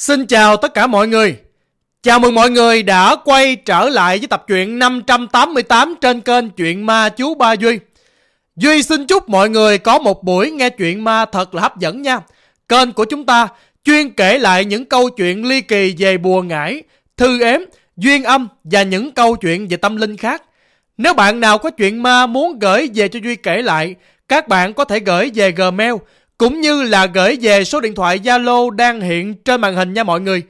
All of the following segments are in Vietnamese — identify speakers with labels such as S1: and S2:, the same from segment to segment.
S1: Xin chào tất cả mọi người. Chào mừng mọi người đã quay trở lại với tập truyện 588 trên kênh Chuyện Ma Chú Ba Duy. Duy xin chúc mọi người có một buổi nghe chuyện ma thật là hấp dẫn nha. Kênh của chúng ta chuyên kể lại những câu chuyện ly kỳ về bùa ngải, thư ếm, duyên âm và những câu chuyện về tâm linh khác. Nếu bạn nào có chuyện ma muốn gửi về cho Duy kể lại, các bạn có thể gửi về Gmail cũng như là gửi về số điện thoại Zalo đang hiện trên màn hình nha mọi người.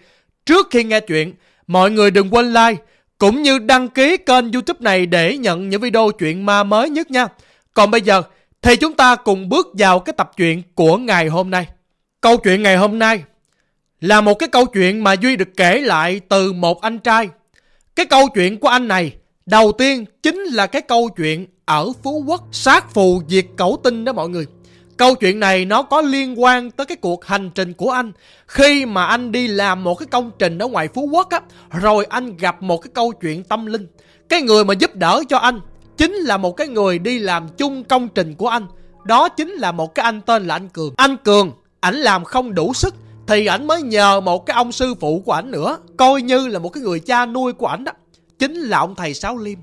S1: Trước khi nghe chuyện, mọi người đừng quên like cũng như đăng ký kênh YouTube này để nhận những video chuyện ma mới nhất nha. Còn bây giờ thì chúng ta cùng bước vào cái tập truyện của ngày hôm nay. Câu chuyện ngày hôm nay là một cái câu chuyện mà Duy được kể lại từ một anh trai. Cái câu chuyện của anh này đầu tiên chính là cái câu chuyện ở Phú Quốc sát phù diệt cẩu tinh đó mọi người. Câu chuyện này nó có liên quan tới cái cuộc hành trình của anh khi mà anh đi làm một cái công trình ở ngoài Phú Quốc á, rồi anh gặp một cái câu chuyện tâm linh. Cái người mà giúp đỡ cho anh chính là một cái người đi làm chung công trình của anh. Đó chính là một cái anh tên là anh Cường. Anh Cường, ảnh làm không đủ sức thì ảnh mới nhờ một cái ông sư phụ của ảnh nữa, coi như là một cái người cha nuôi của ảnh đó, chính là ông thầy Sáu Liêm.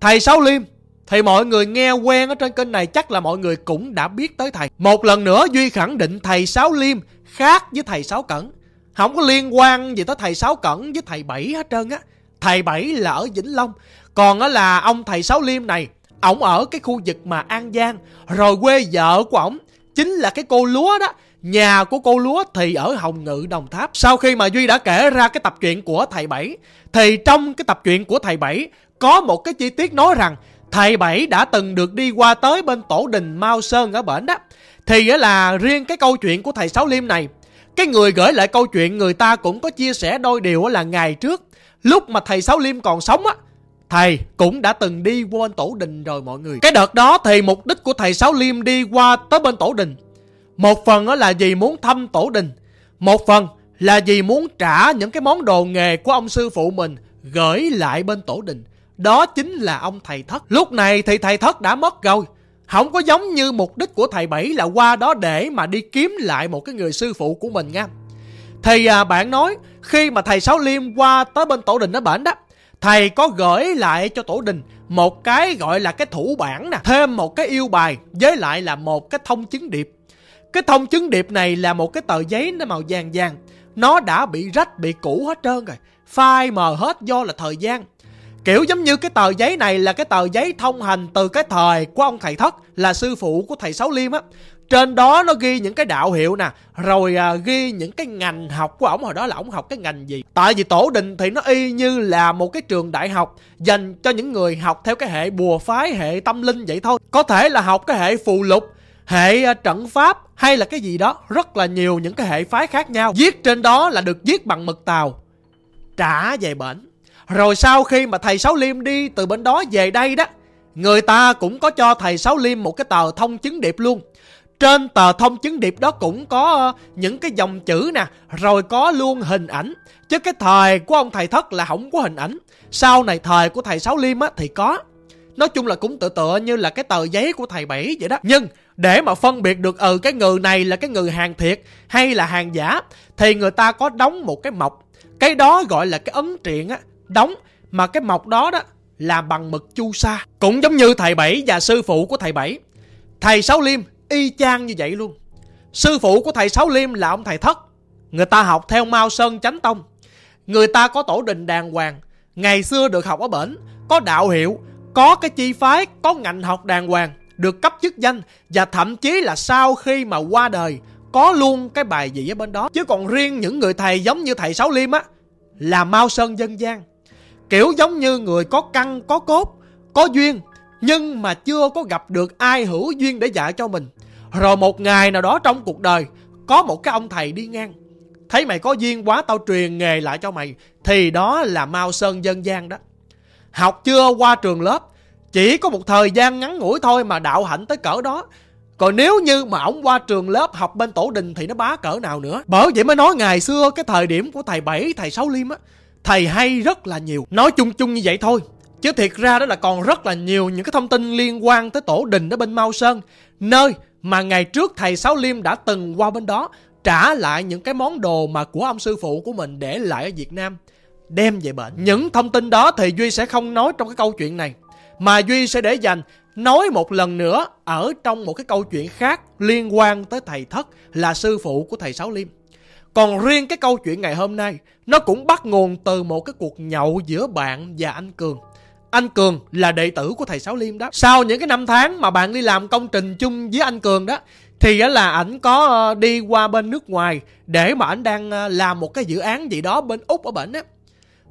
S1: Thầy Sáu Liêm thì mọi người nghe quen ở trên kênh này chắc là mọi người cũng đã biết tới thầy. Một lần nữa Duy khẳng định thầy Sáu Liêm khác với thầy Sáu Cẩn. Không có liên quan gì tới thầy Sáu Cẩn với thầy Bảy hết trơn á. Thầy Bảy là ở Vĩnh Long. Còn á là ông thầy Sáu Liêm này, ổng ở cái khu vực mà An Giang. Rồi quê vợ của ổng chính là cái cô lúa đó. Nhà của cô lúa thì ở Hồng Ngự Đồng Tháp. Sau khi mà Duy đã kể ra cái tập truyện của thầy Bảy, thì trong cái tập truyện của thầy Bảy có một cái chi tiết nói rằng thầy Bảy đã từng được đi qua tới bên tổ đình Mao Sơn ở bển đó. Thì là riêng cái câu chuyện của thầy Sáu Liêm này, cái người gửi lại câu chuyện người ta cũng có chia sẻ đôi điều là ngày trước, lúc mà thầy Sáu Liêm còn sống á, thầy cũng đã từng đi qua bên tổ đình rồi mọi người. Cái đợt đó thì mục đích của thầy Sáu Liêm đi qua tới bên tổ đình, một phần đó là vì muốn thăm tổ đình, một phần là vì muốn trả những cái món đồ nghề của ông sư phụ mình gửi lại bên tổ đình. Đó chính là ông thầy thất. Lúc này thì thầy thất đã mất rồi. Không có giống như mục đích của thầy Bảy là qua đó để mà đi kiếm lại một cái người sư phụ của mình nha. Thì à, bạn nói khi mà thầy Sáu Liêm qua tới bên tổ đình ở bển đó Thầy có gửi lại cho tổ đình một cái gọi là cái thủ bản nè Thêm một cái yêu bài với lại là một cái thông chứng điệp Cái thông chứng điệp này là một cái tờ giấy nó màu vàng vàng Nó đã bị rách bị cũ hết trơn rồi Phai mờ hết do là thời gian Kiểu giống như cái tờ giấy này là cái tờ giấy thông hành từ cái thời của ông thầy thất là sư phụ của thầy Sáu Liêm á. Trên đó nó ghi những cái đạo hiệu nè, rồi à, ghi những cái ngành học của ổng hồi đó là ổng học cái ngành gì. Tại vì tổ đình thì nó y như là một cái trường đại học dành cho những người học theo cái hệ bùa phái, hệ tâm linh vậy thôi. Có thể là học cái hệ phù lục, hệ à, trận pháp hay là cái gì đó, rất là nhiều những cái hệ phái khác nhau. Viết trên đó là được viết bằng mực tàu, trả về bển rồi sau khi mà thầy Sáu Liêm đi từ bên đó về đây đó, người ta cũng có cho thầy Sáu Liêm một cái tờ thông chứng điệp luôn. Trên tờ thông chứng điệp đó cũng có ờ, những cái dòng chữ nè, rồi có luôn hình ảnh. Chứ cái thời của ông thầy Thất là không có hình ảnh. Sau này thời của thầy Sáu Liêm á thì có. Nói chung là cũng tự tựa như là cái tờ giấy của thầy Bảy vậy đó. Nhưng để mà phân biệt được ừ cái người này là cái người hàng thiệt hay là hàng giả thì người ta có đóng một cái mộc. Cái đó gọi là cái ấn triện á đóng mà cái mộc đó đó là bằng mực chu sa. Cũng giống như thầy Bảy và sư phụ của thầy Bảy. Thầy Sáu Liêm y chang như vậy luôn. Sư phụ của thầy Sáu Liêm là ông thầy Thất. Người ta học theo Mao Sơn Chánh Tông. Người ta có tổ đình đàng hoàng. Ngày xưa được học ở bển, có đạo hiệu, có cái chi phái, có ngành học đàng hoàng, được cấp chức danh và thậm chí là sau khi mà qua đời có luôn cái bài gì ở bên đó. Chứ còn riêng những người thầy giống như thầy Sáu Liêm á là Mao Sơn dân gian. Kiểu giống như người có căn, có cốt, có duyên, nhưng mà chưa có gặp được ai hữu duyên để dạy cho mình. Rồi một ngày nào đó trong cuộc đời, có một cái ông thầy đi ngang. Thấy mày có duyên quá tao truyền nghề lại cho mày. Thì đó là Mao Sơn dân gian đó. Học chưa qua trường lớp, chỉ có một thời gian ngắn ngủi thôi mà đạo hạnh tới cỡ đó. Còn nếu như mà ổng qua trường lớp học bên tổ đình thì nó bá cỡ nào nữa. Bởi vậy mới nói ngày xưa cái thời điểm của thầy Bảy, thầy Sáu Liêm á, thầy hay rất là nhiều. Nói chung chung như vậy thôi. Chứ thiệt ra đó là còn rất là nhiều những cái thông tin liên quan tới tổ đình ở bên Mao Sơn. Nơi mà ngày trước thầy Sáu Liêm đã từng qua bên đó trả lại những cái món đồ mà của ông sư phụ của mình để lại ở Việt Nam đem về bệnh. Những thông tin đó thì Duy sẽ không nói trong cái câu chuyện này mà Duy sẽ để dành nói một lần nữa ở trong một cái câu chuyện khác liên quan tới thầy thất là sư phụ của thầy Sáu Liêm. Còn riêng cái câu chuyện ngày hôm nay nó cũng bắt nguồn từ một cái cuộc nhậu giữa bạn và anh Cường. Anh Cường là đệ tử của thầy Sáu Liêm đó. Sau những cái năm tháng mà bạn đi làm công trình chung với anh Cường đó thì là ảnh có ờ, đi qua bên nước ngoài để mà ảnh đang ờ, làm một cái dự án gì đó bên Úc ở bển á.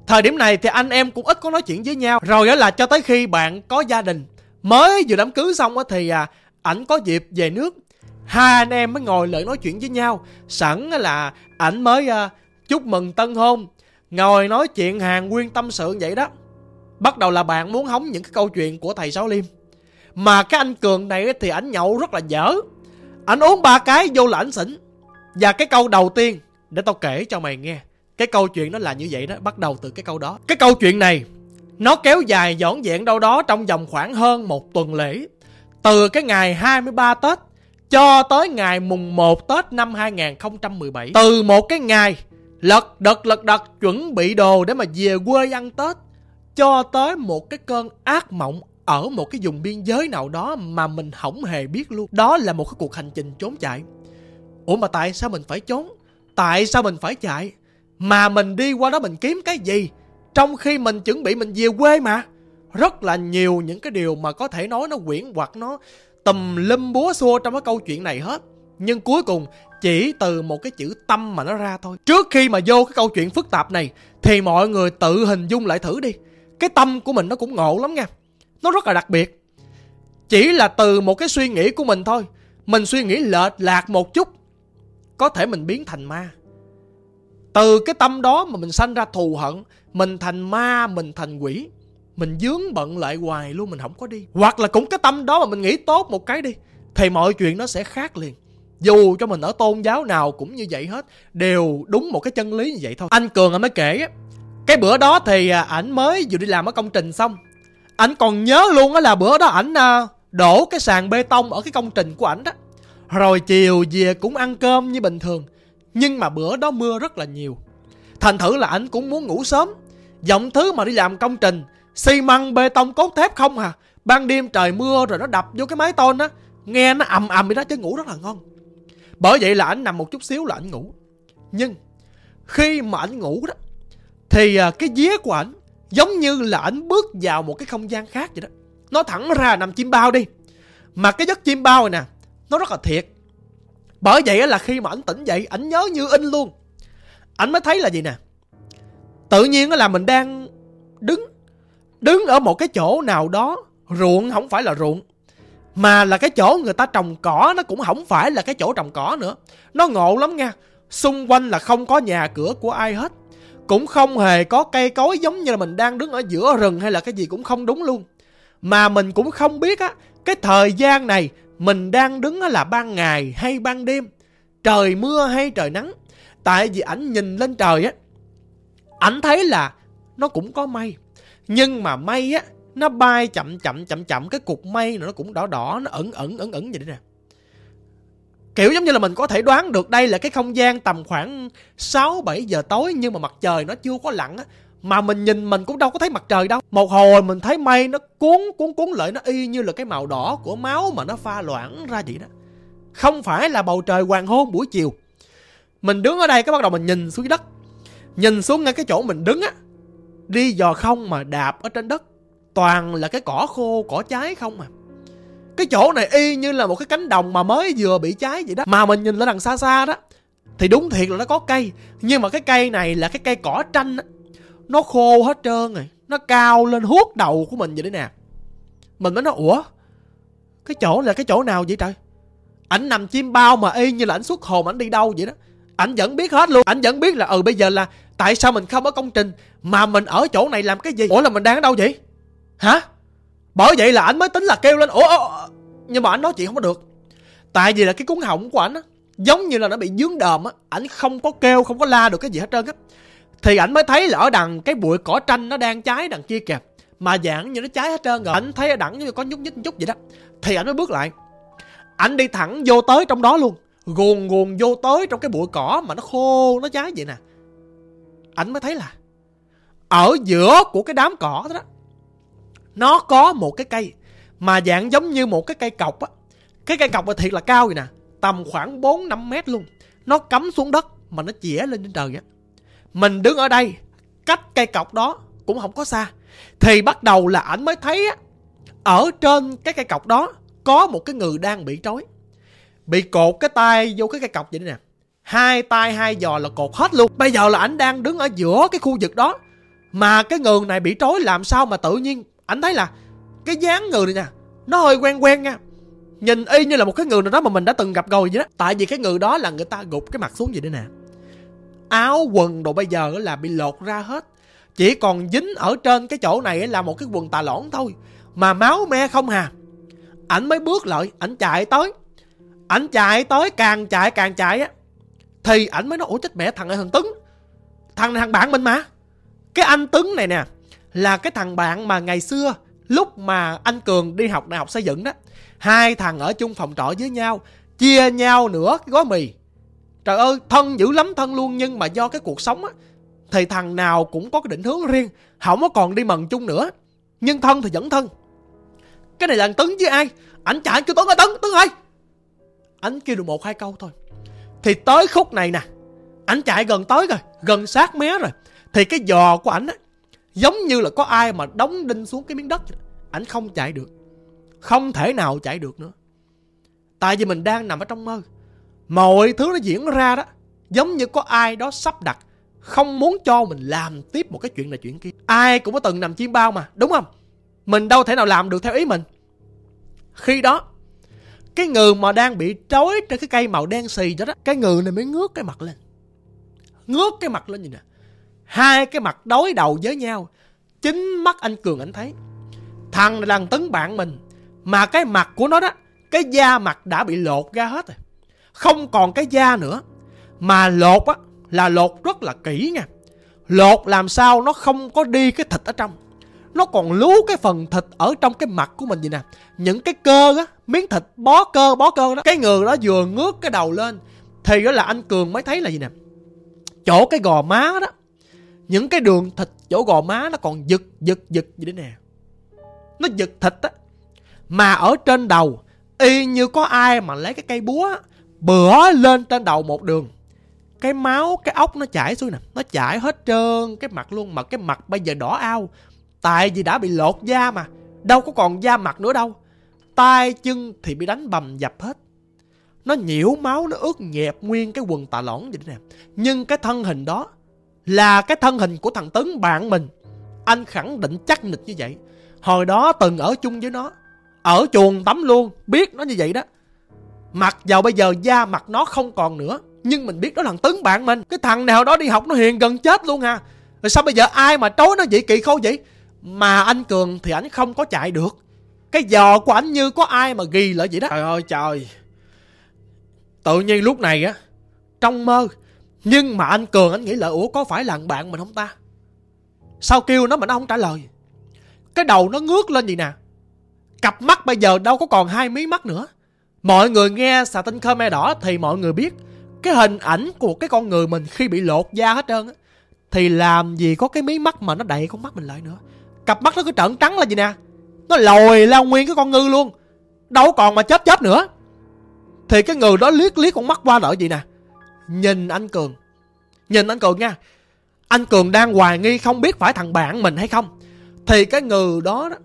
S1: Thời điểm này thì anh em cũng ít có nói chuyện với nhau. Rồi đó là cho tới khi bạn có gia đình mới vừa đám cưới xong á thì à, ảnh có dịp về nước hai anh em mới ngồi lại nói chuyện với nhau. Sẵn là ảnh mới uh, chúc mừng tân hôn. Ngồi nói chuyện hàng nguyên tâm sự vậy đó. Bắt đầu là bạn muốn hóng những cái câu chuyện của thầy sáu liêm. Mà cái anh cường này thì ảnh nhậu rất là dở. Ảnh uống ba cái vô là ảnh xỉn. Và cái câu đầu tiên để tao kể cho mày nghe. Cái câu chuyện nó là như vậy đó bắt đầu từ cái câu đó. Cái câu chuyện này nó kéo dài dọn dẹn đâu đó trong vòng khoảng hơn một tuần lễ. Từ cái ngày 23 Tết cho tới ngày mùng 1 Tết năm 2017. Từ một cái ngày, lật đật lật đật chuẩn bị đồ để mà về quê ăn Tết, cho tới một cái cơn ác mộng ở một cái vùng biên giới nào đó mà mình không hề biết luôn. Đó là một cái cuộc hành trình trốn chạy. Ủa mà tại sao mình phải trốn? Tại sao mình phải chạy? Mà mình đi qua đó mình kiếm cái gì? Trong khi mình chuẩn bị mình về quê mà. Rất là nhiều những cái điều mà có thể nói nó quyển hoặc nó tùm lum búa xua trong cái câu chuyện này hết. Nhưng cuối cùng chỉ từ một cái chữ tâm mà nó ra thôi. Trước khi mà vô cái câu chuyện phức tạp này thì mọi người tự hình dung lại thử đi. Cái tâm của mình nó cũng ngộ lắm nha. Nó rất là đặc biệt. Chỉ là từ một cái suy nghĩ của mình thôi. Mình suy nghĩ lệch lạc một chút. Có thể mình biến thành ma. Từ cái tâm đó mà mình sanh ra thù hận. Mình thành ma, mình thành quỷ mình dướng bận lại hoài luôn, mình không có đi. Hoặc là cũng cái tâm đó mà mình nghĩ tốt một cái đi, thì mọi chuyện nó sẽ khác liền. Dù cho mình ở tôn giáo nào cũng như vậy hết, đều đúng một cái chân lý như vậy thôi. Anh cường anh mới kể cái bữa đó thì à, ảnh mới vừa đi làm ở công trình xong. Ảnh còn nhớ luôn á là bữa đó ảnh à, đổ cái sàn bê tông ở cái công trình của ảnh đó. Rồi chiều về cũng ăn cơm như bình thường, nhưng mà bữa đó mưa rất là nhiều. Thành thử là ảnh cũng muốn ngủ sớm. Giọng thứ mà đi làm công trình xi măng bê tông cốt thép không à? Ban đêm trời mưa rồi nó đập vô cái mái tôn á. Nghe nó ầm ầm đi đó chứ ngủ rất là ngon. Bởi vậy là anh nằm một chút xíu là anh ngủ. Nhưng khi mà anh ngủ đó, thì à, cái vía của ảnh giống như là ảnh bước vào một cái không gian khác vậy đó. Nó thẳng ra nằm chim bao đi. Mà cái giấc chim bao này nè, nó rất là thiệt. Bởi vậy là khi mà ảnh tỉnh dậy, ảnh nhớ như in luôn. Ảnh mới thấy là gì nè? Tự nhiên là mình đang đứng đứng ở một cái chỗ nào đó, ruộng không phải là ruộng, mà là cái chỗ người ta trồng cỏ, nó cũng không phải là cái chỗ trồng cỏ nữa. Nó ngộ lắm nha, xung quanh là không có nhà cửa của ai hết. Cũng không hề có cây cối giống như là mình đang đứng ở giữa rừng hay là cái gì cũng không đúng luôn. Mà mình cũng không biết á, cái thời gian này mình đang đứng là ban ngày hay ban đêm, trời mưa hay trời nắng. Tại vì ảnh nhìn lên trời á, ảnh thấy là nó cũng có mây nhưng mà mây á, nó bay chậm chậm chậm chậm, cái cục mây nó cũng đỏ đỏ, nó ẩn ẩn ẩn ẩn vậy nè. Kiểu giống như là mình có thể đoán được đây là cái không gian tầm khoảng 6 7 giờ tối nhưng mà mặt trời nó chưa có lặn á, mà mình nhìn mình cũng đâu có thấy mặt trời đâu. Một hồi mình thấy mây nó cuốn cuốn cuốn lại, nó y như là cái màu đỏ của máu mà nó pha loãng ra vậy đó. Không phải là bầu trời hoàng hôn buổi chiều. Mình đứng ở đây cái bắt đầu mình nhìn xuống đất. Nhìn xuống ngay cái chỗ mình đứng á đi dò không mà đạp ở trên đất. Toàn là cái cỏ khô, cỏ cháy không à. Cái chỗ này y như là một cái cánh đồng mà mới vừa bị cháy vậy đó. Mà mình nhìn lên đằng xa xa đó, thì đúng thiệt là nó có cây. Nhưng mà cái cây này là cái cây cỏ tranh á. Nó khô hết trơn rồi, nó cao lên hút đầu của mình vậy đấy nè. Mình mới nói, ủa, cái chỗ là cái chỗ nào vậy trời? Ảnh nằm chim bao mà y như là ảnh xuất hồn, ảnh đi đâu vậy đó. Ảnh vẫn biết hết luôn. Ảnh vẫn biết là ừ bây giờ là tại sao mình không ở công trình? Mà mình ở chỗ này làm cái gì? Ủa là mình đang ở đâu vậy? Hả? Bởi vậy là anh mới tính là kêu lên. Ủa, ủa nhưng mà anh nói chuyện không có được. Tại vì là cái cuốn họng của anh á giống như là nó bị dướng đờm á ảnh không có kêu không có la được cái gì hết trơn á. Thì ảnh mới thấy là ở đằng cái bụi cỏ tranh nó đang cháy đằng kia kìa mà dạng như nó cháy hết trơn rồi. Ảnh thấy ở đằng như có nhúc nhích chút vậy đó. Thì ảnh mới bước lại. Ảnh đi thẳng vô tới trong đó luôn. Guồn guồn vô tới trong cái bụi cỏ mà nó khô nó cháy vậy nè ảnh mới thấy là ở giữa của cái đám cỏ đó nó có một cái cây mà dạng giống như một cái cây cọc á. Cái cây cọc là thiệt là cao vậy nè, tầm khoảng 4 5 mét luôn. Nó cắm xuống đất mà nó chĩa lên trên trời á. Mình đứng ở đây, cách cây cọc đó cũng không có xa. Thì bắt đầu là ảnh mới thấy á, ở trên cái cây cọc đó có một cái người đang bị trói. Bị cột cái tay vô cái cây cọc vậy nè hai tay, hai giò là cột hết luôn. Bây giờ là ảnh đang đứng ở giữa cái khu vực đó. Mà cái người này bị trói làm sao mà tự nhiên ảnh thấy là cái dáng người này nè, nó hơi quen quen nha. Nhìn y như là một cái người nào đó mà mình đã từng gặp rồi vậy đó. Tại vì cái người đó là người ta gục cái mặt xuống vậy đây nè. Áo quần đồ bây giờ là bị lột ra hết. Chỉ còn dính ở trên cái chỗ này là một cái quần tà lõn thôi. Mà máu me không hà. Ảnh mới bước lại, ảnh chạy tới. Ảnh chạy tới, càng chạy càng chạy á thì ảnh mới nói, ủa, chết mẹ, thằng này thằng tấn. Thằng này thằng bạn mình mà. Cái anh tấn này nè, là cái thằng bạn mà ngày xưa lúc mà anh cường đi học đại học xây dựng đó, hai thằng ở chung phòng trọ với nhau, chia nhau nửa cái gói mì. Trời ơi, thân dữ lắm, thân luôn, nhưng mà do cái cuộc sống á, thì thằng nào cũng có cái định hướng riêng, không có còn đi mần chung nữa. Nhưng thân thì vẫn thân. Cái này là anh tấn với ai? Ảnh chạy kêu tấn ơi tấn tấn ơi. Anh kêu được một, hai câu thôi thì tới khúc này nè, ảnh chạy gần tới rồi, gần sát mé rồi. Thì cái giò của ảnh á, giống như là có ai mà đóng đinh xuống cái miếng đất ảnh không chạy được, không thể nào chạy được nữa. Tại vì mình đang nằm ở trong mơ. Mọi thứ nó diễn ra đó, giống như có ai đó sắp đặt, không muốn cho mình làm tiếp một cái chuyện này, chuyện kia. Ai cũng có từng nằm chim bao mà, đúng không? Mình đâu thể nào làm được theo ý mình. Khi đó cái người mà đang bị trói trên cái cây màu đen xì đó đó, cái người này mới ngước cái mặt lên. Ngước cái mặt lên như nè. Hai cái mặt đối đầu với nhau, chính mắt anh cường anh thấy. Thằng này đang tấn bạn mình, mà cái mặt của nó đó, cái da mặt đã bị lột ra hết rồi. Không còn cái da nữa, mà lột á, là lột rất là kỹ nha. Lột làm sao nó không có đi cái thịt ở trong nó còn lú cái phần thịt ở trong cái mặt của mình vậy nè. Những cái cơ á, miếng thịt bó cơ bó cơ đó. Cái người đó vừa ngước cái đầu lên, thì đó là anh cường mới thấy là gì nè. Chỗ cái gò má đó, những cái đường thịt chỗ gò má nó còn giật giật giật gì đấy nè. Nó giật thịt á. Mà ở trên đầu, y như có ai mà lấy cái cây búa bữa lên trên đầu một đường. Cái máu, cái ốc nó chảy xuống nè. Nó chảy hết trơn cái mặt luôn, mà cái mặt bây giờ đỏ ao tại vì đã bị lột da mà, đâu có còn da mặt nữa đâu. Tay chân thì bị đánh bầm dập hết. Nó nhiễu máu, nó ướt nhẹp nguyên cái quần tà lõn vậy nè. Nhưng cái thân hình đó là cái thân hình của thằng tấn bạn mình. Anh khẳng định chắc nịch như vậy. Hồi đó từng ở chung với nó, ở chuồng tắm luôn, biết nó như vậy đó. Mặc vào bây giờ da mặt nó không còn nữa, nhưng mình biết đó là thằng tấn bạn mình. Cái thằng nào đó đi học nó hiền gần chết luôn à. Rồi sao bây giờ ai mà trối nó vậy kỳ khô vậy? Mà anh cường thì ảnh không có chạy được. Cái giò của ảnh như có ai mà ghi lại vậy đó. Trời ơi, trời. Tự nhiên lúc này á, trong mơ, nhưng mà anh cường anh nghĩ là, ủa, có phải là bạn mình không ta? Sao kêu nó mà nó không trả lời? Cái đầu nó ngước lên gì nè. Cặp mắt bây giờ đâu có còn hai mí mắt nữa. Mọi người nghe xà tinh khmer đỏ thì mọi người biết, cái hình ảnh của cái con người mình khi bị lột da hết trơn á, thì làm gì có cái mí mắt mà nó đậy con mắt mình lại nữa cặp mắt nó cứ trợn trắng là gì nè. Nó lồi lao nguyên cái con ngư luôn. Đâu còn mà chớp chớp nữa. Thì cái người đó liếc liếc con mắt qua đợi gì nè. Nhìn anh cường. Nhìn anh cường nha. Anh cường đang hoài nghi không biết phải thằng bạn mình hay không. Thì cái người đó đó.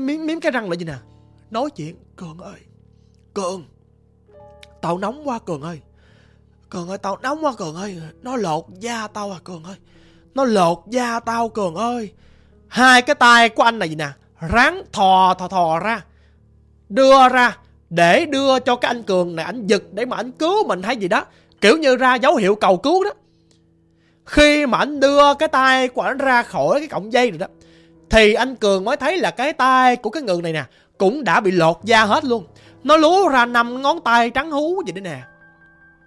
S1: Miếm miếm cái răng lại gì nè. Nói chuyện, cường ơi, cường, tao nóng quá cường ơi. Cường ơi, tao nóng quá cường ơi. Nó lột da tao à cường ơi nó lột da tao, cường ơi. Hai cái tay của anh này gì nè? Ráng thò thò thò ra. Đưa ra, để đưa cho cái anh cường này, anh giật để mà anh cứu mình hay gì đó. Kiểu như ra dấu hiệu cầu cứu đó. Khi mà anh đưa cái tay của anh ra khỏi cái cọng dây rồi đó, thì anh cường mới thấy là cái tay của cái người này nè, cũng đã bị lột da hết luôn. Nó lúa ra năm ngón tay trắng hú vậy đấy nè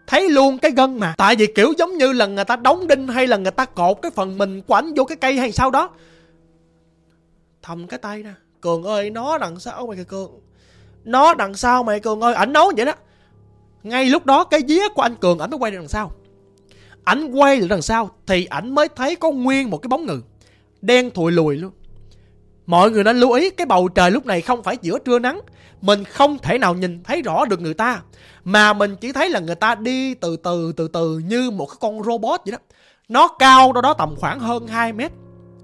S1: thấy luôn cái gân mà. Tại vì kiểu giống như là người ta đóng đinh hay là người ta cột cái phần mình của ảnh vô cái cây hay sao đó. Thầm cái tay nè. Cường ơi, nó đằng sau mày kìa cường. Nó đằng sau mày cường ơi. Ảnh nói vậy đó. Ngay lúc đó cái vía của anh cường ảnh mới quay lại đằng sau. Ảnh quay lại đằng sau thì ảnh mới thấy có nguyên một cái bóng người. Đen thùi lùi luôn. Mọi người nên lưu ý, cái bầu trời lúc này không phải giữa trưa nắng mình không thể nào nhìn thấy rõ được người ta, mà mình chỉ thấy là người ta đi từ từ từ từ như một cái con robot vậy đó. Nó cao đâu đó tầm khoảng hơn 2 mét.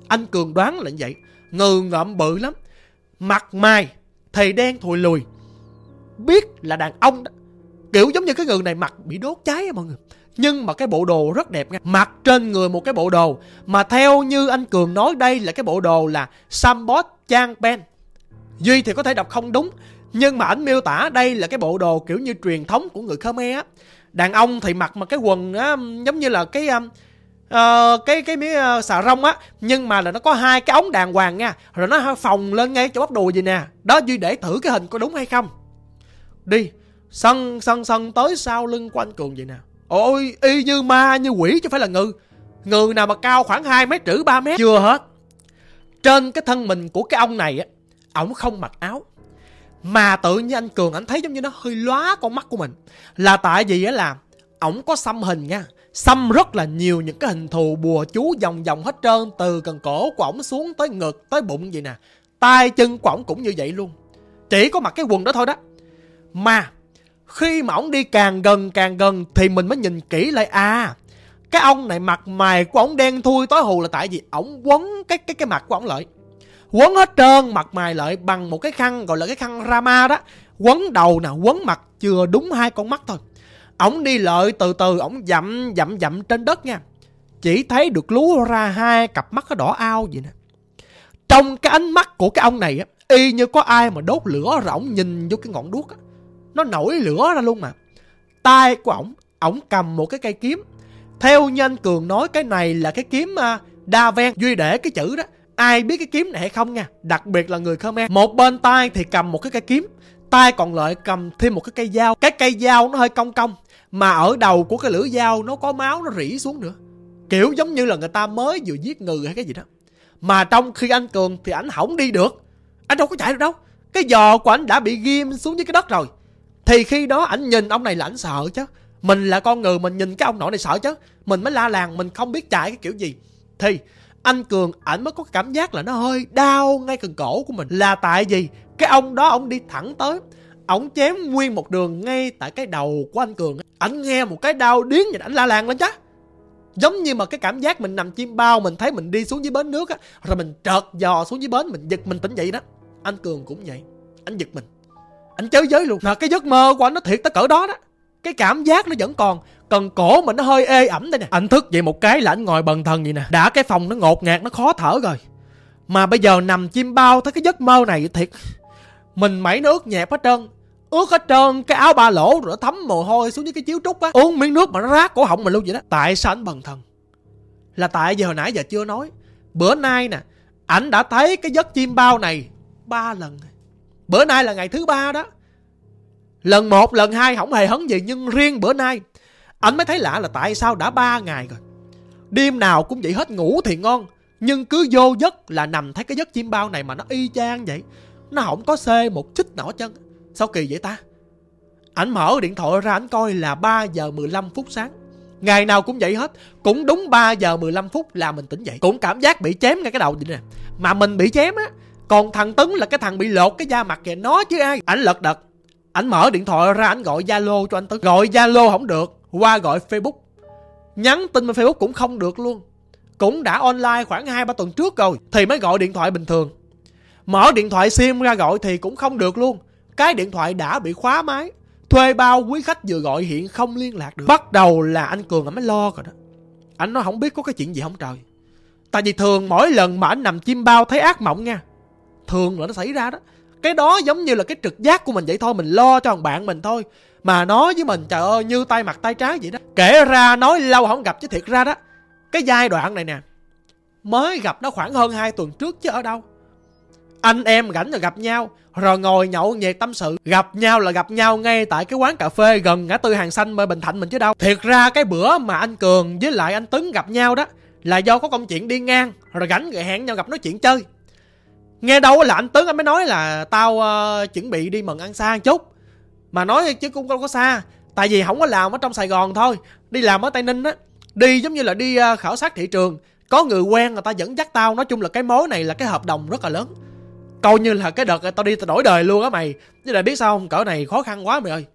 S1: Anh cường đoán là như vậy ngừ ngợm bự lắm. Mặt mày thì đen thùi lùi, biết là đàn ông đó. Kiểu giống như cái người này mặt bị đốt cháy á mọi người. Nhưng mà cái bộ đồ rất đẹp nha, mặc trên người một cái bộ đồ. Mà theo như anh cường nói, đây là cái bộ đồ là sambot chang pen. Duy thì có thể đọc không đúng nhưng mà ảnh miêu tả đây là cái bộ đồ kiểu như truyền thống của người khmer á. Đàn ông thì mặc mà cái quần á giống như là cái uh, cái cái miếng uh, xà rong á. Nhưng mà là nó có hai cái ống đàng hoàng nha. Rồi nó phồng lên ngay chỗ bắp đùi gì nè. Đó duy để thử cái hình có đúng hay không? Đi sân sân sân tới sau lưng của anh cường vậy nè. Ôi y như ma như quỷ chứ phải là ngư ngư nào mà cao khoảng 2 mét trữ 3 mét. Chưa hết. Trên cái thân mình của cái ông này á ổng không mặc áo mà tự nhiên anh cường anh thấy giống như nó hơi lóa con mắt của mình. Là tại vì á là ổng có xăm hình nha. Xăm rất là nhiều những cái hình thù bùa chú vòng vòng hết trơn, từ cần cổ của ổng xuống tới ngực, tới bụng vậy nè. Tay chân của ổng cũng như vậy luôn. Chỉ có mặc cái quần đó thôi đó. Mà khi mà ổng đi càng gần càng gần thì mình mới nhìn kỹ lại à cái ông này mặt mày của ổng đen thui tối hù là tại vì ổng quấn cái cái cái mặt của ổng lại quấn hết trơn mặt mày lại bằng một cái khăn gọi là cái khăn rama đó. Quấn đầu nè quấn mặt chưa đúng hai con mắt thôi. Ổng đi lợi từ từ ổng dậm dậm dậm trên đất nha. Chỉ thấy được lú ra hai cặp mắt nó đỏ ao vậy nè. Trong cái ánh mắt của cái ông này á y như có ai mà đốt lửa rồi ổng nhìn vô cái ngọn đuốc á. Nó nổi lửa ra luôn mà. Tay của ổng ổng cầm một cái cây kiếm. Theo như anh cường nói cái này là cái kiếm uh, đa ven duy để cái chữ đó ai biết cái kiếm này hay không nha? Đặc biệt là người khmer. Một bên tay thì cầm một cái cây kiếm, tay còn lại cầm thêm một cái cây dao. Cái cây dao nó hơi cong cong, mà ở đầu của cái lưỡi dao nó có máu nó rỉ xuống nữa. Kiểu giống như là người ta mới vừa giết người hay cái gì đó. Mà trong khi anh cường thì anh hỏng đi được. Anh đâu có chạy được đâu. Cái giò của anh đã bị ghim xuống dưới cái đất rồi. Thì khi đó ảnh nhìn ông này là ảnh sợ chứ. Mình là con người, mình nhìn cái ông nội này sợ chứ. Mình mới la làng, mình không biết chạy cái kiểu gì. Thì anh cường, ảnh mới có cảm giác là nó hơi đau ngay cần cổ của mình. Là tại vì cái ông đó, ông đi thẳng tới. Ổng chém nguyên một đường ngay tại cái đầu của anh cường. Ảnh nghe một cái đau điếng vậy ảnh la làng lên chứ giống như mà cái cảm giác mình nằm chim bao, mình thấy mình đi xuống dưới bến nước á, rồi mình trợt dò xuống dưới bến, mình giật mình tỉnh dậy đó. Anh cường cũng vậy. Anh giật mình. Anh chới giới luôn. Là cái giấc mơ của anh nó thiệt tới cỡ đó đó. Cái cảm giác nó vẫn còn cần cổ mình nó hơi ê ẩm đây nè. Anh thức dậy một cái là anh ngồi bần thần vậy nè. Đã cái phòng nó ngột ngạt nó khó thở rồi. Mà bây giờ nằm chim bao tới cái giấc mơ này thiệt. Mình mẩy nước nhẹp hết trơn. Ướt hết trơn cái áo ba lỗ rồi thấm mồ hôi xuống dưới cái chiếu trúc á. Uống miếng nước mà nó rát cổ họng mình luôn vậy đó. Tại sao anh bần thần? Là tại giờ hồi nãy giờ chưa nói. Bữa nay nè ảnh đã thấy cái giấc chim bao này ba lần. Bữa nay là ngày thứ ba đó. Lần một lần hai không hề hấn gì nhưng riêng bữa nay anh mới thấy lạ là tại sao đã ba ngày rồi. Đêm nào cũng vậy hết ngủ thì ngon, nhưng cứ vô giấc là nằm thấy cái giấc chim bao này mà nó y chang vậy. Nó không có xê một chích nào chân sao kỳ vậy ta? Anh mở điện thoại ra anh coi là 3 giờ 15 phút sáng. Ngày nào cũng vậy hết, cũng đúng 3 giờ 15 phút là mình tỉnh dậy. Cũng cảm giác bị chém ngay cái đầu vậy nè. Mà mình bị chém á, còn thằng tấn là cái thằng bị lột cái da mặt kìa, nó chứ ai. Ảnh lật đật, ảnh mở điện thoại ra ảnh gọi zalo cho anh tấn. Gọi zalo không được qua gọi facebook. Nhắn tin bên facebook cũng không được luôn. Cũng đã online khoảng hai, ba tuần trước rồi thì mới gọi điện thoại bình thường. Mở điện thoại sim ra gọi thì cũng không được luôn. Cái điện thoại đã bị khóa máy. Thuê bao quý khách vừa gọi hiện không liên lạc được. Bắt đầu là anh cường ảnh mới lo rồi đó. Anh nói không biết có cái chuyện gì không trời. Tại vì thường mỗi lần mà anh nằm chim bao thấy ác mộng nha, thường là nó xảy ra đó. Cái đó giống như là cái trực giác của mình vậy thôi, mình lo cho thằng bạn mình thôi mà nói với mình trời ơi như tay mặt tay trái vậy đó. Kể ra nói lâu không gặp chứ thiệt ra đó. Cái giai đoạn này nè mới gặp nó khoảng hơn 2 tuần trước chứ ở đâu. Anh em rảnh rồi gặp nhau rồi ngồi nhậu nhẹt tâm sự. Gặp nhau là gặp nhau ngay tại cái quán cà phê gần ngã tư hàng xanh bên bình thạnh mình chứ đâu. Thiệt ra cái bữa mà anh cường với lại anh tấn gặp nhau đó là do có công chuyện đi ngang rồi rảnh rồi hẹn nhau gặp nói chuyện chơi. Nghe đâu là anh tấn anh mới nói là tao uh, chuẩn bị đi mừng ăn xa một chút mà nói chứ cũng không có xa. Tại vì không có làm ở trong sài gòn thôi. Đi làm ở tây ninh á, đi giống như là đi ờ, khảo sát thị trường, có người quen người ta dẫn dắt tao. Nói chung là cái mối này là cái hợp đồng rất là lớn. Coi như là cái đợt tao đi tao đổi đời luôn á mày. Chứ là biết sao không? Cỡ này khó khăn quá mày ơi.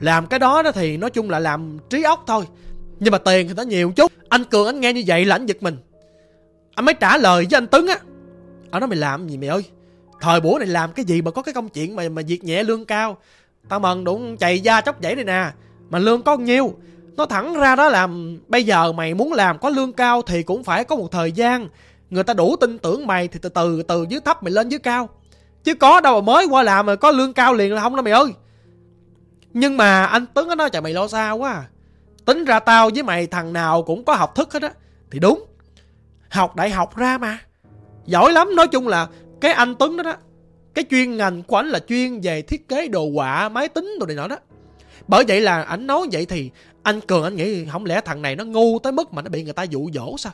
S1: Làm cái đó đó thì nói chung là làm trí óc thôi. Nhưng mà tiền thì nó nhiều chút. Anh cường anh nghe như vậy là anh giật mình. Anh mới trả lời với anh tấn á. Anh nói, mày làm gì mày ơi? Thời buổi này làm cái gì mà có cái công chuyện mà mà việc nhẹ lương cao? Tao mần đụng chạy da chóc dãy này nè. Mà lương có nhiêu? Nó thẳng ra đó là bây giờ mày muốn làm có lương cao thì cũng phải có một thời gian. Người ta đủ tin tưởng mày thì từ từ từ dưới thấp mày lên dưới cao. Chứ có đâu mà mới qua làm mà có lương cao liền là không đâu mày ơi. Nhưng mà anh Tuấn nó nói trời mày lo xa quá à. tính ra tao với mày thằng nào cũng có học thức hết á. Thì đúng. Học đại học ra mà. Giỏi lắm, nói chung là cái anh Tuấn đó đó cái chuyên ngành của ảnh là chuyên về thiết kế đồ họa, máy tính đồ này nọ đó. Bởi vậy là ảnh nói vậy thì anh cường anh nghĩ không lẽ thằng này nó ngu tới mức mà nó bị người ta dụ dỗ sao?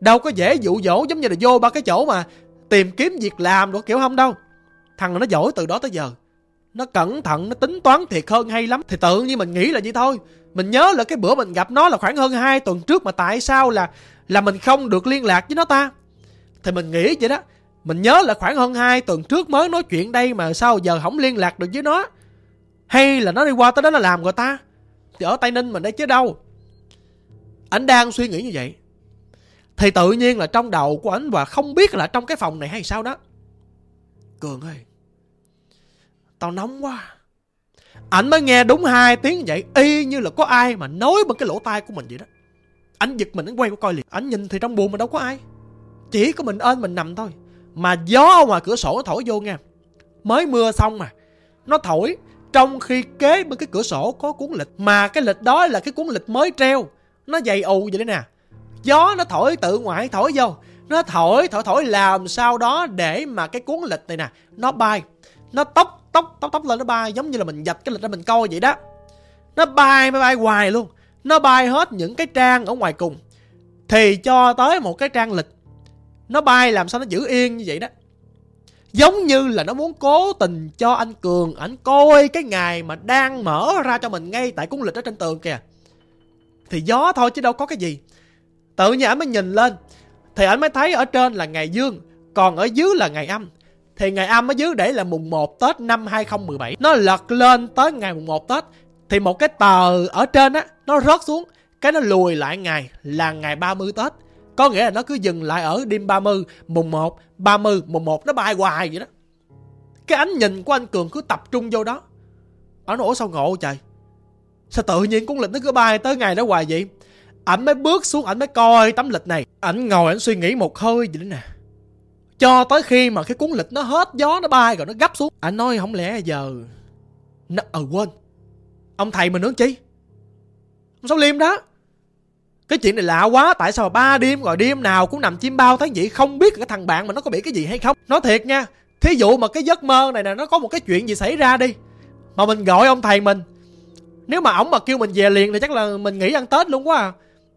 S1: Đâu có dễ dụ dỗ giống như là vô ba cái chỗ mà tìm kiếm việc làm đồ kiểu không đâu. Thằng nó giỏi từ đó tới giờ. Nó cẩn thận, nó tính toán thiệt hơn hay lắm. Thì tự nhiên mình nghĩ là như thôi. Mình nhớ là cái bữa mình gặp nó là khoảng hơn 2 tuần trước mà tại sao là là mình không được liên lạc với nó ta? Thì mình nghĩ vậy đó mình nhớ là khoảng hơn 2 tuần trước mới nói chuyện đây mà sao giờ không liên lạc được với nó. Hay là nó đi qua tới đó nó làm rồi ta? Thì ở tây ninh mình đây chứ đâu. Anh đang suy nghĩ như vậy. Thì tự nhiên là trong đầu của anh và không biết là trong cái phòng này hay sao đó. Cường ơi, tao nóng quá. Ảnh mới nghe đúng hai tiếng vậy, y như là có ai mà nói bằng cái lỗ tai của mình vậy đó. Anh giật mình anh quay qua coi liền. Anh nhìn thì trong buồn mà đâu có ai. Chỉ có mình ơn mình nằm thôi mà gió ngoài cửa sổ nó thổi vô nha mới mưa xong mà, nó thổi, trong khi kế bên cái cửa sổ có cuốn lịch. Mà cái lịch đó là cái cuốn lịch mới treo. Nó dày ù vậy đấy nè. Gió nó thổi tự ngoại thổi vô. Nó thổi thổi thổi, làm sao đó để mà cái cuốn lịch này nè, nó bay. Nó tóc tóc tóc tóc lên nó bay, giống như là mình dập cái lịch ra mình coi vậy đó. Nó bay bay bay hoài luôn. Nó bay hết những cái trang ở ngoài cùng. Thì cho tới một cái trang lịch nó bay làm sao nó giữ yên như vậy đó. Giống như là nó muốn cố tình cho anh cường ảnh coi cái ngày mà đang mở ra cho mình ngay tại cuốn lịch ở trên tường kìa. Thì gió thôi chứ đâu có cái gì. Tự nhiên ảnh mới nhìn lên, thì ảnh mới thấy ở trên là ngày dương, còn ở dưới là ngày âm. Thì ngày âm ở dưới để là mùng 1 Tết năm 2017 nó lật lên tới ngày mùng 1 Tết, thì một cái tờ ở trên á, nó rớt xuống, cái nó lùi lại ngày là ngày 30 Tết có nghĩa là nó cứ dừng lại ở đêm 30 mùng 1 30 mùng 1 nó bay hoài vậy đó. Cái ánh nhìn của anh Cường cứ tập trung vô đó. Anh nó ủa sao ngộ trời? Sao tự nhiên cuốn lịch nó cứ bay tới ngày đó hoài vậy? Ảnh mới bước xuống ảnh mới coi tấm lịch này. Ảnh ngồi ảnh suy nghĩ một hơi vậy đó nè. Cho tới khi mà cái cuốn lịch nó hết gió nó bay rồi nó gấp xuống Ảnh nói không lẽ giờ nó, Ờ quên. Ông thầy mình nướng chi? Ông Sáu Liêm đó cái chuyện này lạ quá, tại sao mà ba đêm rồi đêm nào cũng nằm chim bao thấy vậy? Không biết cái thằng bạn mà nó có bị cái gì hay không? Nói thiệt nha, thí dụ mà cái giấc mơ này nè, nó có một cái chuyện gì xảy ra đi, mà mình gọi ông thầy mình. Nếu mà ổng mà kêu mình về liền thì chắc là mình nghỉ ăn tết luôn quá à.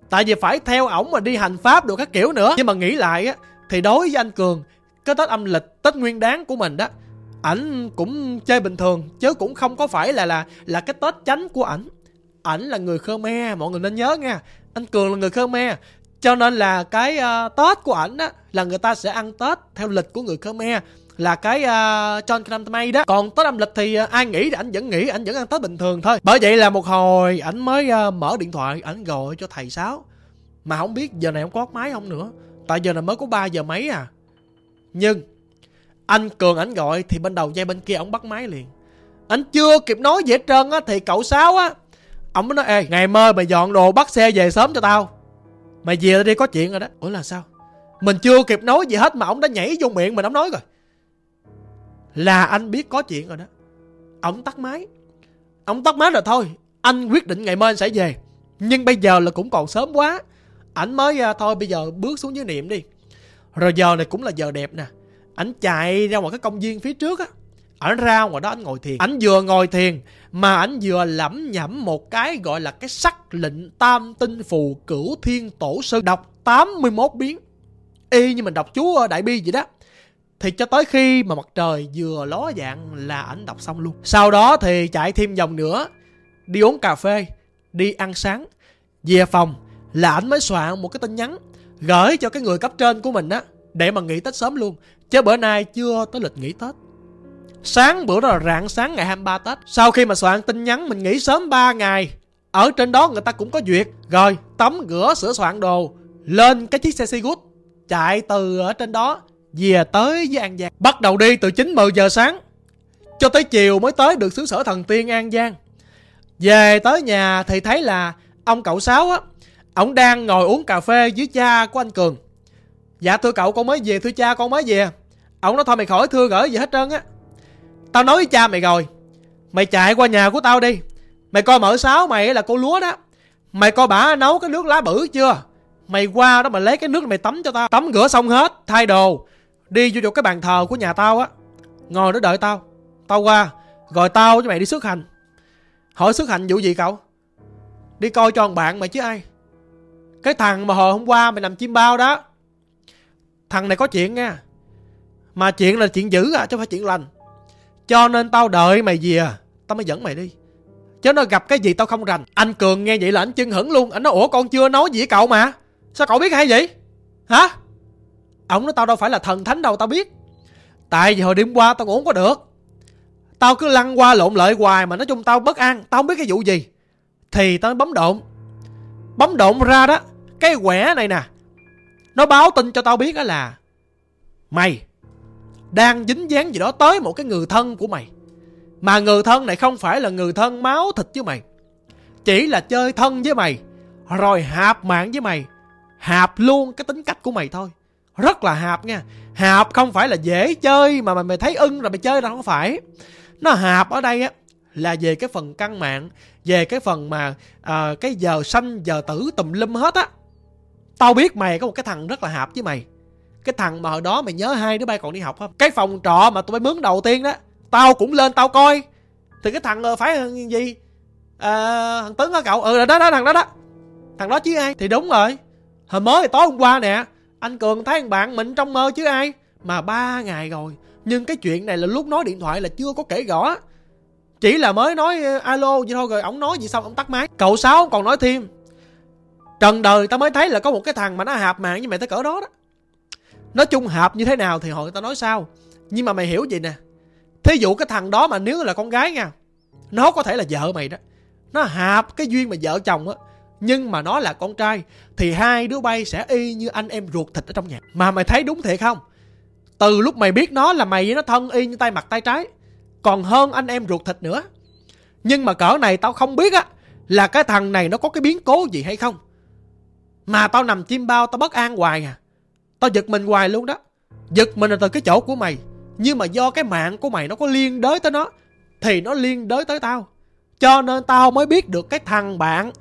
S1: Tại vì phải theo ổng mà đi hành pháp được các kiểu nữa. Nhưng mà nghĩ lại á, thì đối với anh cường, cái tết âm lịch, tết nguyên đáng của mình đó, ảnh cũng chơi bình thường, chứ cũng không có phải là là là cái tết chánh của ảnh. Ảnh là người khmer, mọi người nên nhớ nha anh cường là người khmer cho nên là cái uh, tết của ảnh á là người ta sẽ ăn tết theo lịch của người khmer là cái uh, John Cantamay đó. Còn tết âm lịch thì uh, ai nghĩ thì anh vẫn nghĩ anh vẫn ăn tết bình thường thôi. Bởi vậy là một hồi ảnh mới uh, mở điện thoại ảnh gọi cho thầy sáu. Mà không biết giờ này không có máy không nữa tại giờ này mới có 3 giờ mấy à. Nhưng anh cường ảnh gọi thì bên đầu dây bên kia ổng bắt máy liền. Anh chưa kịp nói gì hết trơn á thì cậu sáu á ông mới nói, ê, ngày mơ mày dọn đồ bắt xe về sớm cho tao. Mày về đi, có chuyện rồi đó. Ủa là sao? Mình chưa kịp nói gì hết mà ông đã nhảy vô miệng mình, ông nói rồi. Là anh biết có chuyện rồi đó. Ông tắt máy. Ông tắt máy rồi thôi, anh quyết định ngày mai anh sẽ về. Nhưng bây giờ là cũng còn sớm quá. Ảnh mới ra thôi bây giờ bước xuống dưới niệm đi. Rồi giờ này cũng là giờ đẹp nè. Ảnh chạy ra ngoài cái công viên phía trước á ảnh ra ngoài đó ảnh ngồi thiền ảnh vừa ngồi thiền mà ảnh vừa lẩm nhẩm một cái gọi là cái sắc lệnh tam tinh phù cửu thiên tổ sư đọc 81 biến y như mình đọc chú ờ, đại bi vậy đó thì cho tới khi mà mặt trời vừa ló dạng là ảnh đọc xong luôn sau đó thì chạy thêm vòng nữa đi uống cà phê, đi ăn sáng. Về phòng là ảnh mới soạn một cái tin nhắn gửi cho cái người cấp trên của mình á để mà nghỉ Tết sớm luôn. Chứ bữa nay chưa tới lịch nghỉ Tết. Sáng bữa đó là rạng sáng ngày 23 Tết. Sau khi mà soạn tin nhắn, mình nghỉ sớm 3 ngày. Ở trên đó người ta cũng có duyệt. Rồi, tắm rửa, sửa soạn đồ. Lên cái chiếc xe Sigut. Chạy từ ở trên đó, về tới với An Giang. Bắt đầu đi từ 9 10 giờ sáng. Cho tới chiều mới tới được xứ sở thần tiên An Giang. Về tới nhà thì thấy là ông cậu Sáu á. Ông đang ngồi uống cà phê với cha của anh Cường. Dạ thưa cậu, con mới về, thưa cha, con mới về. Ông nói, thôi mày khỏi thưa gửi gì hết trơn á. Tao nói với cha mày rồi. Mày chạy qua nhà của tao đi. Mày coi mở sáu mày là cô lúa đó. Mày coi bả nấu cái nước lá bử chưa? Mày qua đó mà lấy cái nước mày tắm cho tao. Tắm rửa xong hết, Thay đồ. Đi vô chỗ cái bàn thờ của nhà tao á. Ngồi đó đợi tao. Tao qua Rồi tao với mày đi xuất hành. Hỏi xuất hành vụ gì cậu? Đi coi cho bạn mày chứ ai. Cái thằng mà hồi hôm qua mày nằm chim bao đó. Thằng này có chuyện nha. Mà chuyện là chuyện dữ à chứ không phải chuyện lành cho nên tao đợi mày về à? Tao mới dẫn mày đi. Chứ nó gặp cái gì tao không rành. Anh Cường nghe vậy là anh chân hững luôn. Anh nói, ủa, con chưa nói gì với cậu mà. Sao cậu biết hay vậy? Hả? Ông nói, tao đâu phải là thần thánh đâu, tao biết. Tại vì hồi đêm qua tao ngủ không có được. Tao cứ lăn qua lộn lợi hoài Mà nói chung tao bất an, Tao không biết cái vụ gì. Thì tao bấm độn. Bấm độn ra đó, Cái quẻ này nè, Nó báo tin cho tao biết đó là, Mày đang dính dáng gì đó tới một cái người thân của mày. Mà người thân này không phải là người thân máu thịt với mày. Chỉ là chơi thân với mày. Rồi hạp mạng với mày. Hạp luôn cái tính cách của mày thôi. Rất là hạp nha. Hạp không phải là dễ chơi mà mày thấy ưng rồi mày chơi đâu không phải. Nó hạp ở đây á là về cái phần căn mạng, về cái phần mà à, cái giờ sanh giờ tử tùm lum hết á. Tao biết mày có một cái thằng rất là hạp với mày. Cái thằng mà hồi đó mày nhớ hai đứa bay còn đi học không? Cái phòng trọ mà tụi bay mướn đầu tiên đó Tao cũng lên tao coi. Thì cái thằng ờ, phải gì? À, Thằng Tấn hả cậu. Ừ đó đó thằng đó đó. Thằng đó chứ ai? Thì đúng rồi. Hồi mới tối hôm qua nè Anh Cường thấy thằng bạn mình trong mơ chứ ai. Mà ba ngày rồi Nhưng cái chuyện này là lúc nói điện thoại là chưa có kể rõ. Chỉ là mới nói ờ, alo vậy thôi rồi ổng nói gì xong ổng tắt máy. Cậu Sáu còn nói thêm. Trần đời tao mới thấy là có một cái thằng mà nó hạp mạng với mày tới cỡ đó đó nó chung hợp như thế nào thì họ, người ta nói sao. Nhưng mà mày hiểu gì nè? Thí dụ cái thằng đó mà nếu là con gái nha, Nó có thể là vợ mày đó. Nó hợp cái duyên mà vợ chồng á, Nhưng mà nó là con trai, Thì hai đứa bay sẽ y như anh em ruột thịt ở trong nhà. Mà mày thấy đúng thiệt không? Từ lúc mày biết nó là mày với nó thân y như tay mặt tay trái, Còn hơn anh em ruột thịt nữa. Nhưng mà cỡ này tao không biết á, Là cái thằng này nó có cái biến cố gì hay không? Mà tao nằm chim bao tao bất an hoài à. Tao giật mình hoài luôn đó. Giật mình là từ cái chỗ của mày. Nhưng mà do cái mạng của mày nó có liên đới tới nó, Thì nó liên đới tới tao. Cho nên tao mới biết được cái thằng bạn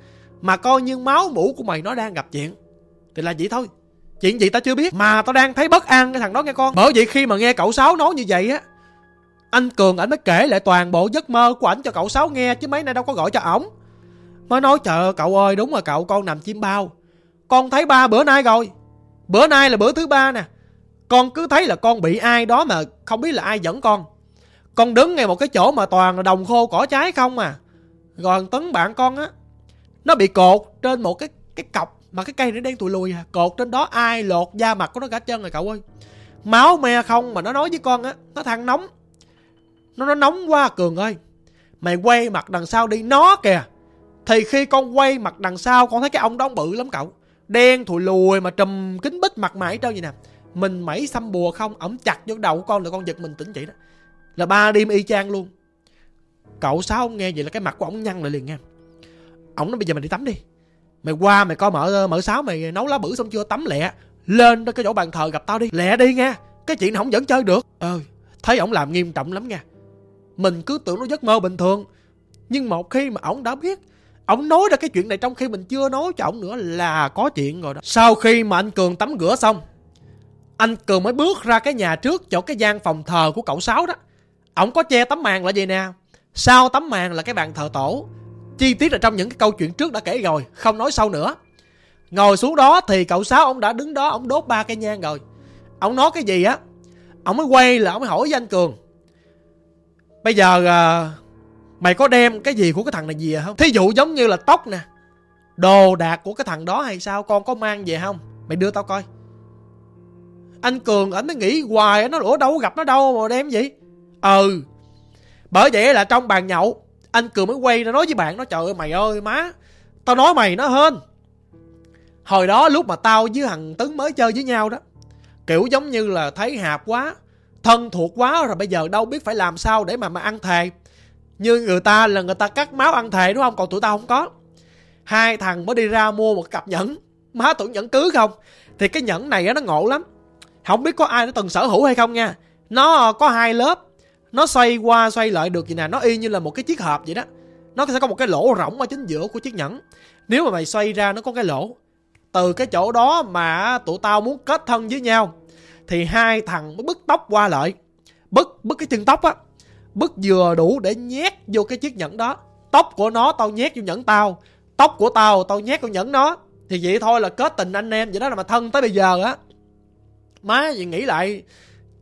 S1: Mà coi như máu mũ của mày nó đang gặp chuyện. Thì là vậy thôi. Chuyện gì tao chưa biết. Mà tao đang thấy bất an cái thằng đó nghe con. Bởi vậy khi mà nghe cậu Sáu nói như vậy á, Anh Cường ảnh mới kể lại toàn bộ giấc mơ của ảnh cho cậu Sáu nghe Chứ mấy nay đâu có gọi cho ổng. Mới nói, trời cậu ơi, đúng rồi cậu con nằm chim bao. Con thấy ba bữa nay rồi Bữa nay là bữa thứ ba nè. Con cứ thấy là con bị ai đó mà không biết là ai dẫn con. Con đứng ngay một cái chỗ mà toàn là đồng khô, cỏ trái không à. Rồi tấn bạn con á, Nó bị cột trên một cái cái cọc Mà cái cây nó đen tụi lùi à. Cột trên đó ai lột da mặt của nó cả chân rồi cậu ơi. Máu me không mà nó nói với con á, Nó than nóng. Nó nó nóng quá à, Cường ơi. Mày quay mặt đằng sau đi, nó kìa. Thì khi con quay mặt đằng sau, Con thấy cái ông đó bự lắm cậu đen thùi lùi mà trùm kính bích mặt mày trơn vậy nè. Mình mẩy xăm bùa không, ổng chặt vô đầu con là con giật mình tỉnh dậy đó. Là ba đêm y chang luôn. Cậu sáu nghe vậy là cái mặt của ổng nhăn lại liền nha. Ổng nói bây giờ mày đi tắm đi. Mày qua mày coi mở mở sáu mày nấu lá bử xong chưa, tắm lẹ. Lên cái chỗ bàn thờ gặp tao đi. Lẹ đi nha, cái chuyện này không vẫn chơi được. Ờ thấy ổng làm nghiêm trọng lắm nha. Mình cứ tưởng nó giấc mơ bình thường. Nhưng một khi mà ổng đã biết Ông nói ra cái chuyện này trong khi mình chưa nói cho ông nữa là có chuyện rồi đó. Sau khi mà anh Cường tắm rửa xong, anh Cường mới bước ra cái nhà trước chỗ cái gian phòng thờ của cậu Sáu đó. Ông có che tấm màn là gì nè. Sau tấm màn là cái bàn thờ tổ. Chi tiết là trong những cái câu chuyện trước đã kể rồi, không nói sâu nữa. Ngồi xuống đó thì cậu Sáu ông đã đứng đó, ông đốt ba cây nhang rồi. Ông nói cái gì á? Ông mới quay là ông mới hỏi với anh Cường. Bây giờ à, Mày có đem cái gì của cái thằng này về không? Thí dụ giống như là tóc nè. Đồ đạc của cái thằng đó hay sao? Con có mang về không? Mày đưa tao coi. Anh Cường ảnh nó nghĩ, hoài, Nó ủa đâu gặp nó đâu mà đem gì Ừ. Bởi vậy là trong bàn nhậu, Anh Cường mới quay ra nói với bạn nó, Trời ơi, mày ơi, má, Tao nói mày nó hơn Hồi đó lúc mà tao với thằng Tấn mới chơi với nhau đó, Kiểu giống như là thấy hạp quá, Thân thuộc quá, rồi bây giờ đâu biết phải làm sao để mà mà ăn thề. Như người ta là người ta cắt máu ăn thề đúng không? Còn tụi tao không có. Hai thằng mới đi ra mua một cặp nhẫn. Má tưởng nhẫn cứ không? Thì cái nhẫn này nó ngộ lắm. Không biết có ai nó từng sở hữu hay không nha. Nó có hai lớp. Nó xoay qua xoay lại được gì nè. Nó y như là một cái chiếc hộp vậy đó. Nó sẽ có một cái lỗ rỗng ở chính giữa của chiếc nhẫn. Nếu mà mày xoay ra nó có cái lỗ. Từ cái chỗ đó mà tụi tao muốn kết thân với nhau Thì hai thằng mới bứt tóc qua lại. Bứt, bứt cái chân tóc á. Bứt vừa đủ để nhét vô cái chiếc nhẫn đó. Tóc của nó tao nhét vô nhẫn tao. Tóc của tao tao nhét vô nhẫn nó. Thì vậy thôi là kết tình anh em. Vậy đó là mà thân tới bây giờ á. Má gì nghĩ lại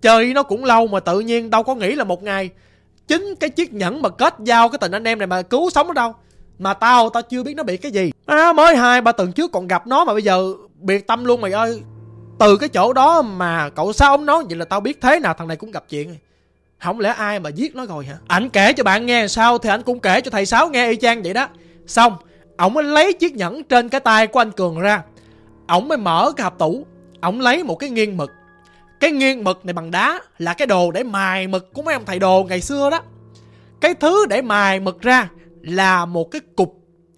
S1: Chơi nó cũng lâu mà tự nhiên đâu có nghĩ là một ngày Chính cái chiếc nhẫn mà kết giao cái tình anh em này mà cứu sống nó đâu. Mà tao tao chưa biết nó bị cái gì. À, Mới hai ba tuần trước còn gặp nó mà bây giờ biệt tâm luôn mày ơi. Từ cái chỗ đó mà cậu sao ông nói Vậy là tao biết thế nào thằng này cũng gặp chuyện. Không lẽ ai mà giết nó rồi hả? Ảnh kể cho bạn nghe sao Thì anh cũng kể cho thầy Sáu nghe y chang vậy đó. Xong Ông mới lấy chiếc nhẫn trên cái tay của anh Cường ra. Ông mới mở cái hộp tủ Ông lấy một cái nghiêng mực. Cái nghiêng mực này bằng đá Là cái đồ để mài mực của mấy ông thầy đồ ngày xưa đó. Cái thứ để mài mực ra Là một cái cục,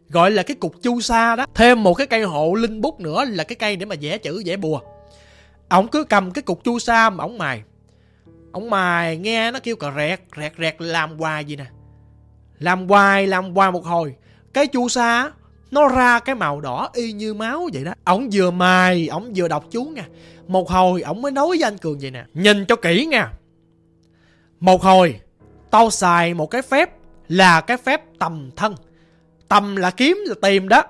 S1: Gọi là cái cục chu sa đó. Thêm một cái cây hộ linh bút nữa Là cái cây để mà vẽ chữ, vẽ bùa. Ông cứ cầm cái cục chu sa mà ông mài. Ông mài nghe nó kêu cà rẹt Rẹt rẹt, làm hoài gì nè. Làm hoài làm hoài một hồi. Cái chu sa nó ra cái màu đỏ y như máu vậy đó. Ổng vừa mài ổng vừa đọc chú nha. Một hồi ổng mới nói với anh cường vậy nè. Nhìn cho kỹ nha. Một hồi, tao xài một cái phép là cái phép tầm thân. Tầm là kiếm là tìm đó.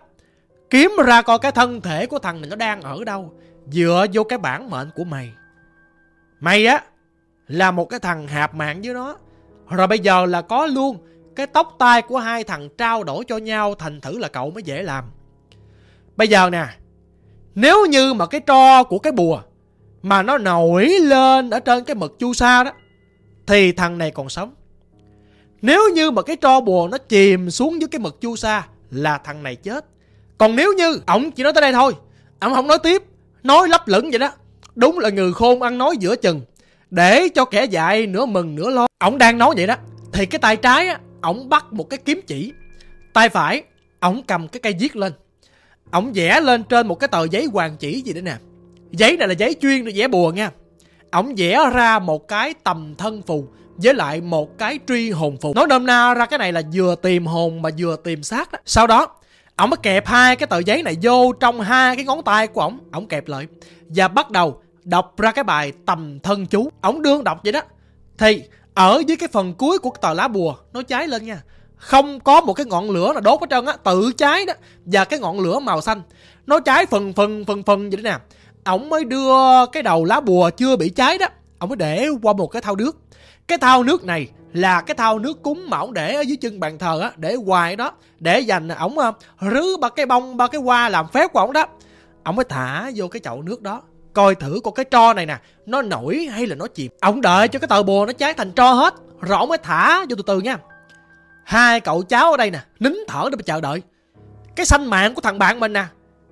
S1: Kiếm ra coi cái thân thể của thằng này nó đang ở đâu. Dựa vô cái bản mệnh của mày. Mày á là một cái thằng hạp mạng với nó rồi bây giờ là có luôn cái tóc tai của hai thằng trao đổi cho nhau thành thử là cậu mới dễ làm. Bây giờ nè, nếu như mà cái tro của cái bùa mà nó nổi lên ở trên cái mực chu sa đó, thì thằng này còn sống. Nếu như mà cái tro bùa nó chìm xuống dưới cái mực chu sa là thằng này chết. Còn nếu như ổng chỉ nói tới đây thôi, ổng không nói tiếp, nói lấp lửng vậy đó. Đúng là người khôn ăn nói giữa chừng. Để cho kẻ dạy nửa mừng nửa lo. Ổng đang nói vậy đó. Thì cái tay trái á, ổng bắt một cái kiếm chỉ. Tay phải ổng cầm cái cây viết lên. Ổng vẽ lên trên một cái tờ giấy hoàng chỉ gì đấy nè. Giấy này là giấy chuyên để vẽ bùa nha. Ổng vẽ ra một cái tầm thân phù với lại một cái truy hồn phù. Nói nôm na ra cái này là vừa tìm hồn mà vừa tìm xác đó. Sau đó ổng mới kẹp hai cái tờ giấy này vô trong hai cái ngón tay của ổng ổng kẹp lại và bắt đầu đọc ra cái bài tầm thân chú. Ổng đương đọc vậy đó. Thì, ở dưới cái phần cuối của tờ lá bùa nó cháy lên nha. Không có một cái ngọn lửa nào đốt hết trơn á, tự cháy đó. Và cái ngọn lửa màu xanh. Nó cháy phần phần phần phần vậy đó nè. Ổng mới đưa cái đầu lá bùa chưa bị cháy đó. Ổng mới để qua một cái thau nước. Cái thau nước này là cái thau nước cúng mà ổng để ở dưới chân bàn thờ á, để hoài đó. Để dành ổng à, rứ ba cái bông, ba cái hoa làm phép của ổng đó. Ổng mới thả vô cái chậu nước đó coi thử con cái tro này nè, nó nổi hay là nó chìm? Ông đợi cho cái tờ bùa nó cháy thành tro hết, rồi ông mới thả vô từ từ nha. Hai cậu cháu ở đây nè, nín thở để mà chờ đợi. Cái sanh mạng của thằng bạn mình nè,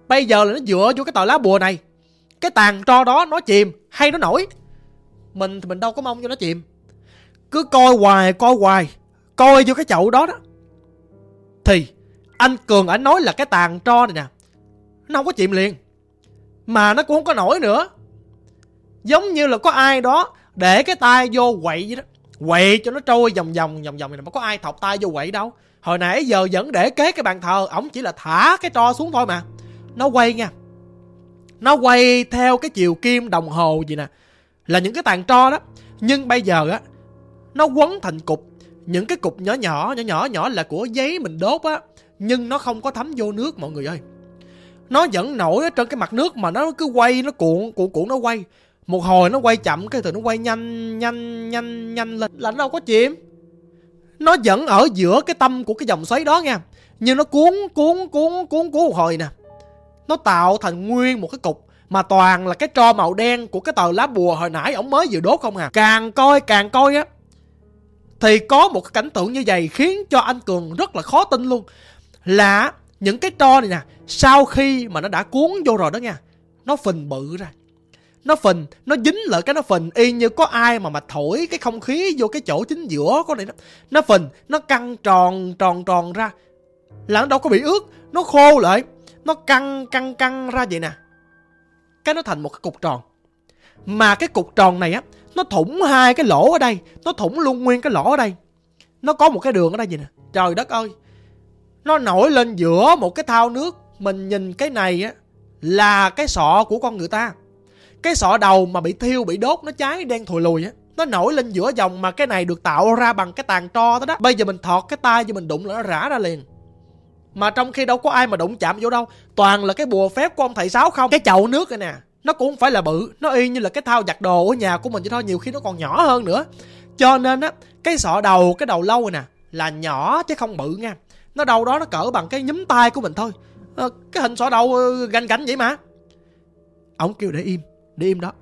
S1: bây giờ là nó dựa vô cái tờ lá bùa này. Cái tàn tro đó nó chìm hay nó nổi? Mình thì mình đâu có mong cho nó chìm. Cứ coi hoài coi hoài, coi vô cái chậu đó đó. Thì, anh cường ảnh nói là cái tàn tro này nè, nó không có chìm liền mà nó cũng không có nổi nữa. Giống như là có ai đó để cái tay vô quậy vậy đó. Quậy cho nó trôi vòng vòng vòng vòng này mà có ai thọc tay vô quậy đâu. Hồi nãy giờ vẫn để kế cái bàn thờ, ổng chỉ là thả cái tro xuống thôi mà. Nó quay nha. Nó quay theo cái chiều kim đồng hồ gì nè. Là những cái tàn tro đó. Nhưng bây giờ á, nó quấn thành cục. Những cái cục nhỏ nhỏ nhỏ nhỏ nhỏ là của giấy mình đốt á. Nhưng nó không có thấm vô nước, mọi người ơi nó vẫn nổi ở trên cái mặt nước mà nó cứ quay, nó cuộn cuộn cuộn, nó quay. Một hồi nó quay chậm, cái từ nó quay nhanh nhanh nhanh nhanh lên. Là nó đâu có chìm. Nó vẫn ở giữa cái tâm của cái dòng xoáy đó nha. Nhưng nó cuốn cuốn cuốn cuốn cuốn một hồi nè. Nó tạo thành nguyên một cái cục Mà toàn là cái tro màu đen của cái tờ lá bùa hồi nãy ổng mới vừa đốt không à. Càng coi càng coi á, Thì có một cái cảnh tượng như vậy khiến cho anh Cường rất là khó tin luôn. Là những cái tro này nè, Sau khi mà nó đã cuốn vô rồi đó nha, Nó phình bự ra. Nó phình, nó dính lại cái nó phình, y như có ai mà mà thổi cái không khí vô cái chỗ chính giữa có này đó. Nó phình, nó căng tròn tròn tròn ra. Là nó đâu có bị ướt, nó khô lại. Nó căng căng căng ra vậy nè. Cái nó thành một cái cục tròn. Mà cái cục tròn này á, nó thủng hai cái lỗ ở đây, nó thủng luôn nguyên cái lỗ ở đây. Nó có một cái đường ở đây vậy nè. Trời đất ơi nó nổi lên giữa một cái thao nước. Mình nhìn cái này á, là cái sọ của con người ta. Cái sọ đầu mà bị thiêu, bị đốt, nó cháy, đen thùi lùi á. Nó nổi lên giữa dòng mà cái này được tạo ra bằng cái tàn tro đó đó. Bây giờ mình thọt cái tay cho mình đụng là nó rã ra liền. Mà trong khi đâu có ai mà đụng chạm vô đâu, toàn là cái bùa phép của ông thầy sáu không? Cái chậu nước này nè, nó cũng không phải là bự, nó y như là cái thao giặt đồ ở nhà của mình vậy thôi, nhiều khi nó còn nhỏ hơn nữa. Cho nên á, cái sọ đầu, cái đầu lâu này nè, là nhỏ chứ không bự nha nó đâu đó nó cỡ bằng cái nhúm tay của mình thôi. À, cái hình sọ đầu ờ, gành gành vậy mà. Ông kêu để im để im đó.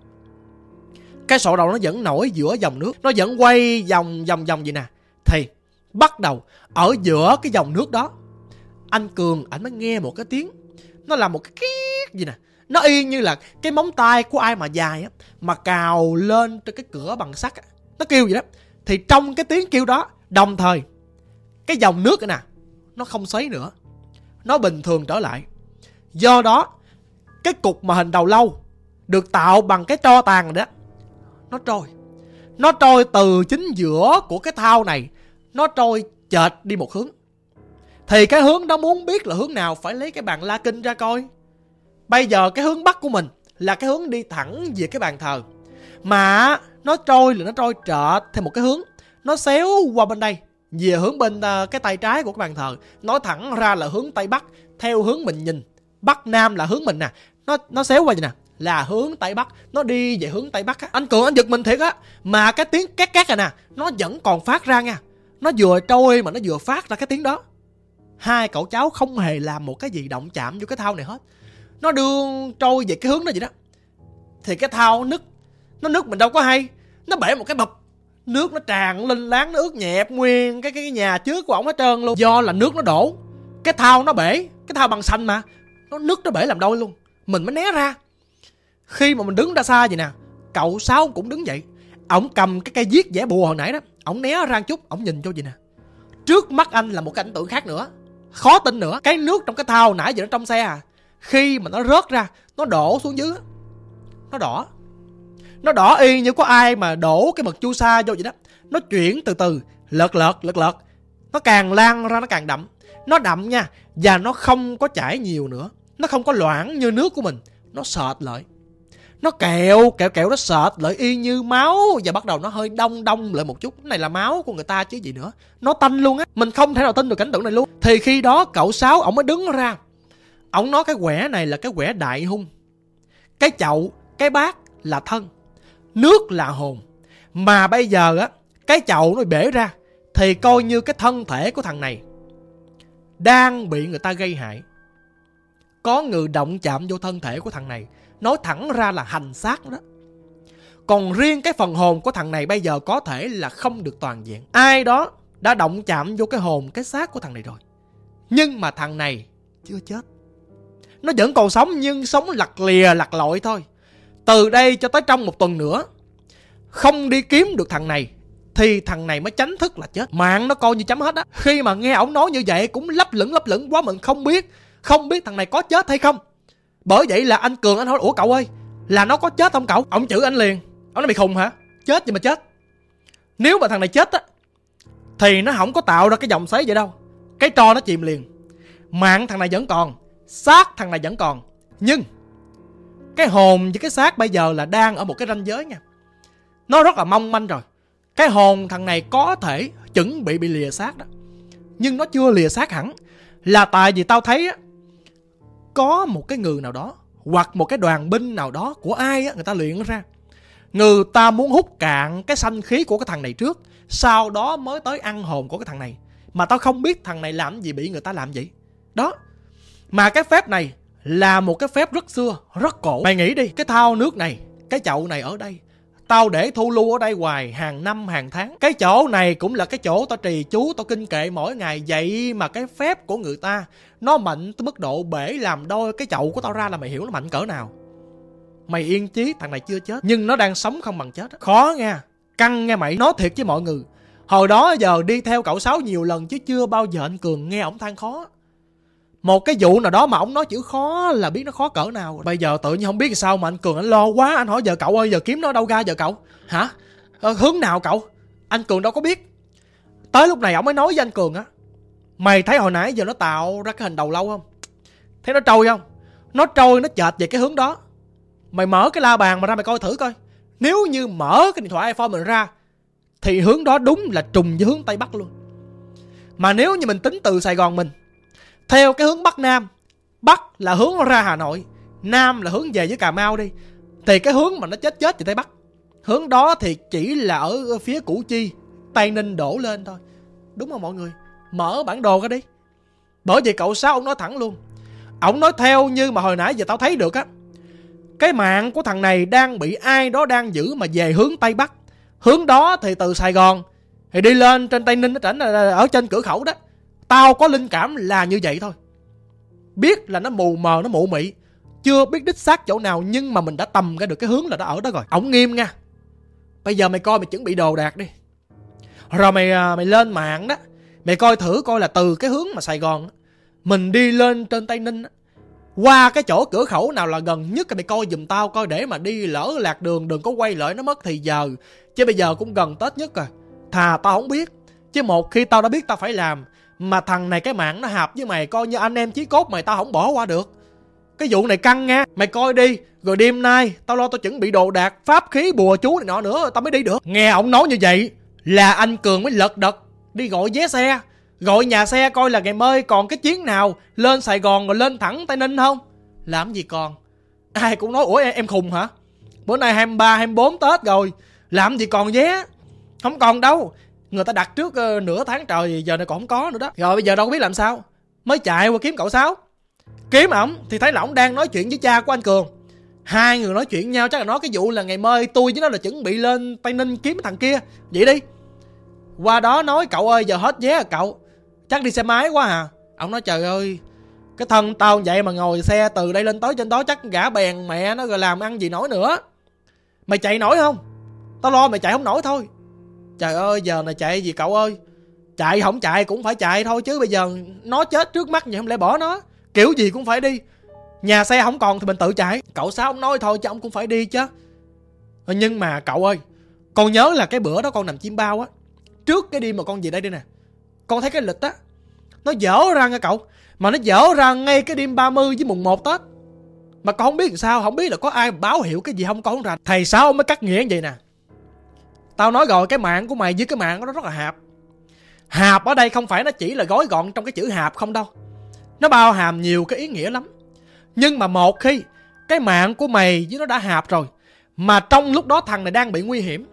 S1: Cái sọ đầu nó vẫn nổi giữa dòng nước nó vẫn quay vòng vòng vòng vậy nè. Thì bắt đầu ở giữa cái dòng nước đó anh cường ảnh mới nghe một cái tiếng. Nó là một cái kiết gì nè. Nó y như là cái móng tay của ai mà dài á mà cào lên trên cái cửa bằng sắt á. Nó kêu vậy đó. Thì trong cái tiếng kêu đó đồng thời cái dòng nước này nè nó không xoáy nữa. Nó bình thường trở lại. Do đó, cái cục mà hình đầu lâu được tạo bằng cái tro tàn đó, nó trôi. Nó trôi từ chính giữa của cái thao này, nó trôi chệch đi một hướng. Thì cái hướng đó muốn biết là hướng nào phải lấy cái bàn la kinh ra coi. Bây giờ cái hướng bắc của mình là cái hướng đi thẳng về cái bàn thờ. Mà nó trôi là nó trôi trợt theo một cái hướng. Nó xéo qua bên đây về hướng bên ờ, cái tay trái của cái bàn thờ nói thẳng ra là hướng tây bắc, theo hướng mình nhìn. Bắc nam là hướng mình nè, nó nó xéo qua vậy nè, là hướng tây bắc, nó đi về hướng tây bắc á. Anh cường, anh giật mình thiệt á, mà cái tiếng két két này nè, nó vẫn còn phát ra nha. Nó vừa trôi mà nó vừa phát ra cái tiếng đó. Hai cậu cháu không hề làm một cái gì động chạm vô cái thao này hết. Nó đương trôi về cái hướng đó vậy đó. Thì cái thao nứt, nó nứt mình đâu có hay, nó bể một cái bập nước nó tràn lên láng nó ướt nhẹp nguyên cái cái nhà trước của ổng hết trơn luôn. Do là nước nó đổ, cái thao nó bể, cái thao bằng xanh mà. Nó, nước nó bể làm đôi luôn, mình mới né ra. Khi mà mình đứng ra xa vậy nè, cậu sáu cũng đứng vậy ổng cầm cái cây viết vẽ bùa hồi nãy đó, ổng né ra chút, ổng nhìn cho vậy nè. Trước mắt anh là một cảnh tượng khác nữa, khó tin nữa. Cái nước trong cái thao nãy giờ nó trong xe à. Khi mà nó rớt ra, nó đổ xuống dưới nó đỏ nó đỏ y như có ai mà đổ cái mật chu sa vô vậy đó. Nó chuyển từ từ, lợt lợt lợt lợt. Nó càng lan ra nó càng đậm. Nó đậm nha, và nó không có chảy nhiều nữa. Nó không có loãng như nước của mình. Nó sệt lại. Nó kẹo kẹo kẹo, nó sệt lại y như máu. Và bắt đầu nó hơi đông đông lại một chút. Cái này là máu của người ta chứ gì nữa. Nó tanh luôn á. Mình không thể nào tin được cảnh tượng này luôn. Thì khi đó cậu sáu, ổng mới đứng ra. Ổng nói cái quẻ này là cái quẻ đại hung. Cái chậu, cái bát là thân nước là hồn. Mà bây giờ á, cái chậu nó bể ra, thì coi như cái thân thể của thằng này đang bị người ta gây hại. Có người động chạm vô thân thể của thằng này, nói thẳng ra là hành xác đó. Còn riêng cái phần hồn của thằng này bây giờ có thể là không được toàn diện. Ai đó đã động chạm vô cái hồn, cái xác của thằng này rồi. Nhưng mà thằng này chưa chết. Nó vẫn còn sống nhưng sống lặt lìa, lặt lội thôi từ đây cho tới trong một tuần nữa, không đi kiếm được thằng này, thì thằng này mới tránh thức là chết. Mạng nó coi như chấm hết á. Khi mà nghe ổng nói như vậy cũng lấp lửng lấp lửng, quá mình không biết không biết thằng này có chết hay không. Bởi vậy là anh cường anh hỏi, ủa cậu ơi, là nó có chết không cậu? Ông chữ anh liền. Ông nói bị khùng hả? Chết gì mà chết. Nếu mà thằng này chết á, thì nó không có tạo ra cái dòng xoáy vậy đâu. Cái trò nó chìm liền. Mạng thằng này vẫn còn, xác thằng này vẫn còn. Nhưng cái hồn với cái xác bây giờ là đang ở một cái ranh giới nha. Nó rất là mong manh rồi. Cái hồn thằng này có thể chuẩn bị bị lìa xác đó. Nhưng nó chưa lìa xác hẳn. Là tại vì tao thấy á, có một cái người nào đó, hoặc một cái đoàn binh nào đó của ai á, người ta luyện ra. Người ta muốn hút cạn cái sanh khí của cái thằng này trước, sau đó mới tới ăn hồn của cái thằng này. Mà tao không biết thằng này làm gì bị người ta làm vậy. Đó. Mà cái phép này là một cái phép rất xưa rất cổ. Mày nghĩ đi cái thao nước này cái chậu này ở đây Tao để thu lưu ở đây hoài hàng năm hàng tháng. Cái chỗ này cũng là cái chỗ tao trì chú tao kinh kệ mỗi ngày. Vậy mà cái phép của người ta Nó mạnh tới mức độ bể làm đôi cái chậu của tao ra là mày hiểu nó mạnh cỡ nào. Mày yên chí thằng này chưa chết. Nhưng nó đang sống không bằng chết Khó nghe, Căng nghe mày. Nói thiệt với mọi người Hồi đó giờ đi theo cậu Sáu nhiều lần chứ chưa bao giờ anh Cường nghe ổng than khó một cái vụ nào đó mà ông nói chữ khó là biết nó khó cỡ nào bây giờ tự nhiên không biết sao mà anh cường anh lo quá anh hỏi giờ cậu ơi giờ kiếm nó đâu ra giờ cậu? Hả? Ờ, hướng nào cậu? Anh cường đâu có biết. Tới lúc này ông mới nói với anh cường á mày thấy hồi nãy giờ nó tạo ra cái hình đầu lâu không? Thấy nó trôi không? Nó trôi nó chệch về cái hướng đó. Mày mở cái la bàn mà ra mày coi thử coi. Nếu như mở cái điện thoại iphone mình ra thì hướng đó đúng là trùng với hướng tây bắc luôn. Mà nếu như mình tính từ sài gòn mình theo cái hướng Bắc Nam, Bắc là hướng ra Hà Nội, Nam là hướng về với Cà Mau đi, Thì cái hướng mà nó chết chết về Tây Bắc. Hướng đó thì chỉ là ở phía Củ Chi, Tây Ninh đổ lên thôi. Đúng không mọi người? Mở bản đồ ra đi. Bởi vì cậu Sáu ông nói thẳng luôn. Ông nói theo như mà hồi nãy giờ tao thấy được á. Cái mạng của thằng này đang bị ai đó đang giữ mà về hướng Tây Bắc. Hướng đó thì từ Sài Gòn Thì đi lên trên Tây Ninh nó tránh ở trên cửa khẩu đó. Tao có linh cảm là như vậy thôi. Biết là nó mù mờ, nó mụ mị. Chưa biết đích xác chỗ nào, Nhưng mà mình đã tầm ra được cái hướng là đã ở đó rồi. Ổng nghiêm nha. Bây giờ mày coi mày chuẩn bị đồ đạc đi. Rồi mày à, mày lên mạng đó. Mày coi thử coi là từ cái hướng mà Sài Gòn Mình đi lên trên Tây Ninh Qua cái chỗ cửa khẩu nào là gần nhất, Mày coi giùm tao coi để mà đi lỡ lạc đường, Đừng có quay lại, nó mất thì giờ. Chứ bây giờ cũng gần Tết nhất rồi. Thà tao không biết. Chứ một khi tao đã biết tao phải làm mà thằng này cái mạng nó hợp với mày Coi như anh em chí cốt mày tao không bỏ qua được. Cái vụ này căng nha. Mày coi đi. Rồi đêm nay tao lo tao chuẩn bị đồ đạc Pháp khí bùa chú này nọ nữa Tao mới đi được. Nghe ông nói như vậy Là anh Cường mới lật đật Đi gọi vé xe. Gọi nhà xe coi là ngày mới còn cái chuyến nào Lên Sài Gòn rồi lên thẳng Tây Ninh không? Làm gì còn? Ai cũng nói Ủa em, em khùng hả? Bữa nay 23, 24 Tết rồi Làm gì còn vé? Không còn đâu người ta đặt trước uh, nửa tháng trời giờ này còn không có nữa đó. Rồi bây giờ đâu có biết làm sao. Mới chạy qua kiếm cậu sáu. Kiếm ổng thì thấy là ổng đang nói chuyện với cha của anh cường. Hai người nói chuyện nhau chắc là nói cái vụ là ngày mai tôi với nó là chuẩn bị lên tây ninh kiếm thằng kia. Vậy đi. Qua đó nói cậu ơi giờ hết vé rồi cậu. Chắc đi xe máy quá à. Ổng nói trời ơi cái thân tao vậy mà ngồi xe từ đây lên tới trên đó chắc gã bèn mẹ nó rồi làm ăn gì nổi nữa. Mày chạy nổi không? Tao lo mày chạy không nổi thôi. Trời ơi, giờ này chạy gì cậu ơi? Chạy không chạy cũng phải chạy thôi chứ bây giờ Nó chết trước mắt vậy không lẽ bỏ nó? Kiểu gì cũng phải đi. Nhà xe không còn thì mình tự chạy. Cậu sao ông nói thôi chứ ông cũng phải đi chứ. Nhưng mà cậu ơi, Con nhớ là cái bữa đó con nằm chim bao á. Trước cái đêm mà con về đây đi nè, Con thấy cái lịch á, Nó dở ra nha cậu. Mà nó dở ra ngay cái đêm 30 với mùng 1 Tết. Mà con không biết làm sao, Không biết là có ai báo hiệu cái gì không con không rành. Thầy sao mới cắt nghĩa vậy nè. Tao nói rồi, cái mạng của mày với cái mạng nó rất là hạp. Hạp ở đây không phải nó chỉ là gói gọn trong cái chữ hạp không đâu. Nó bao hàm nhiều cái ý nghĩa lắm. Nhưng mà một khi Cái mạng của mày với nó đã hạp rồi, Mà trong lúc đó thằng này đang bị nguy hiểm,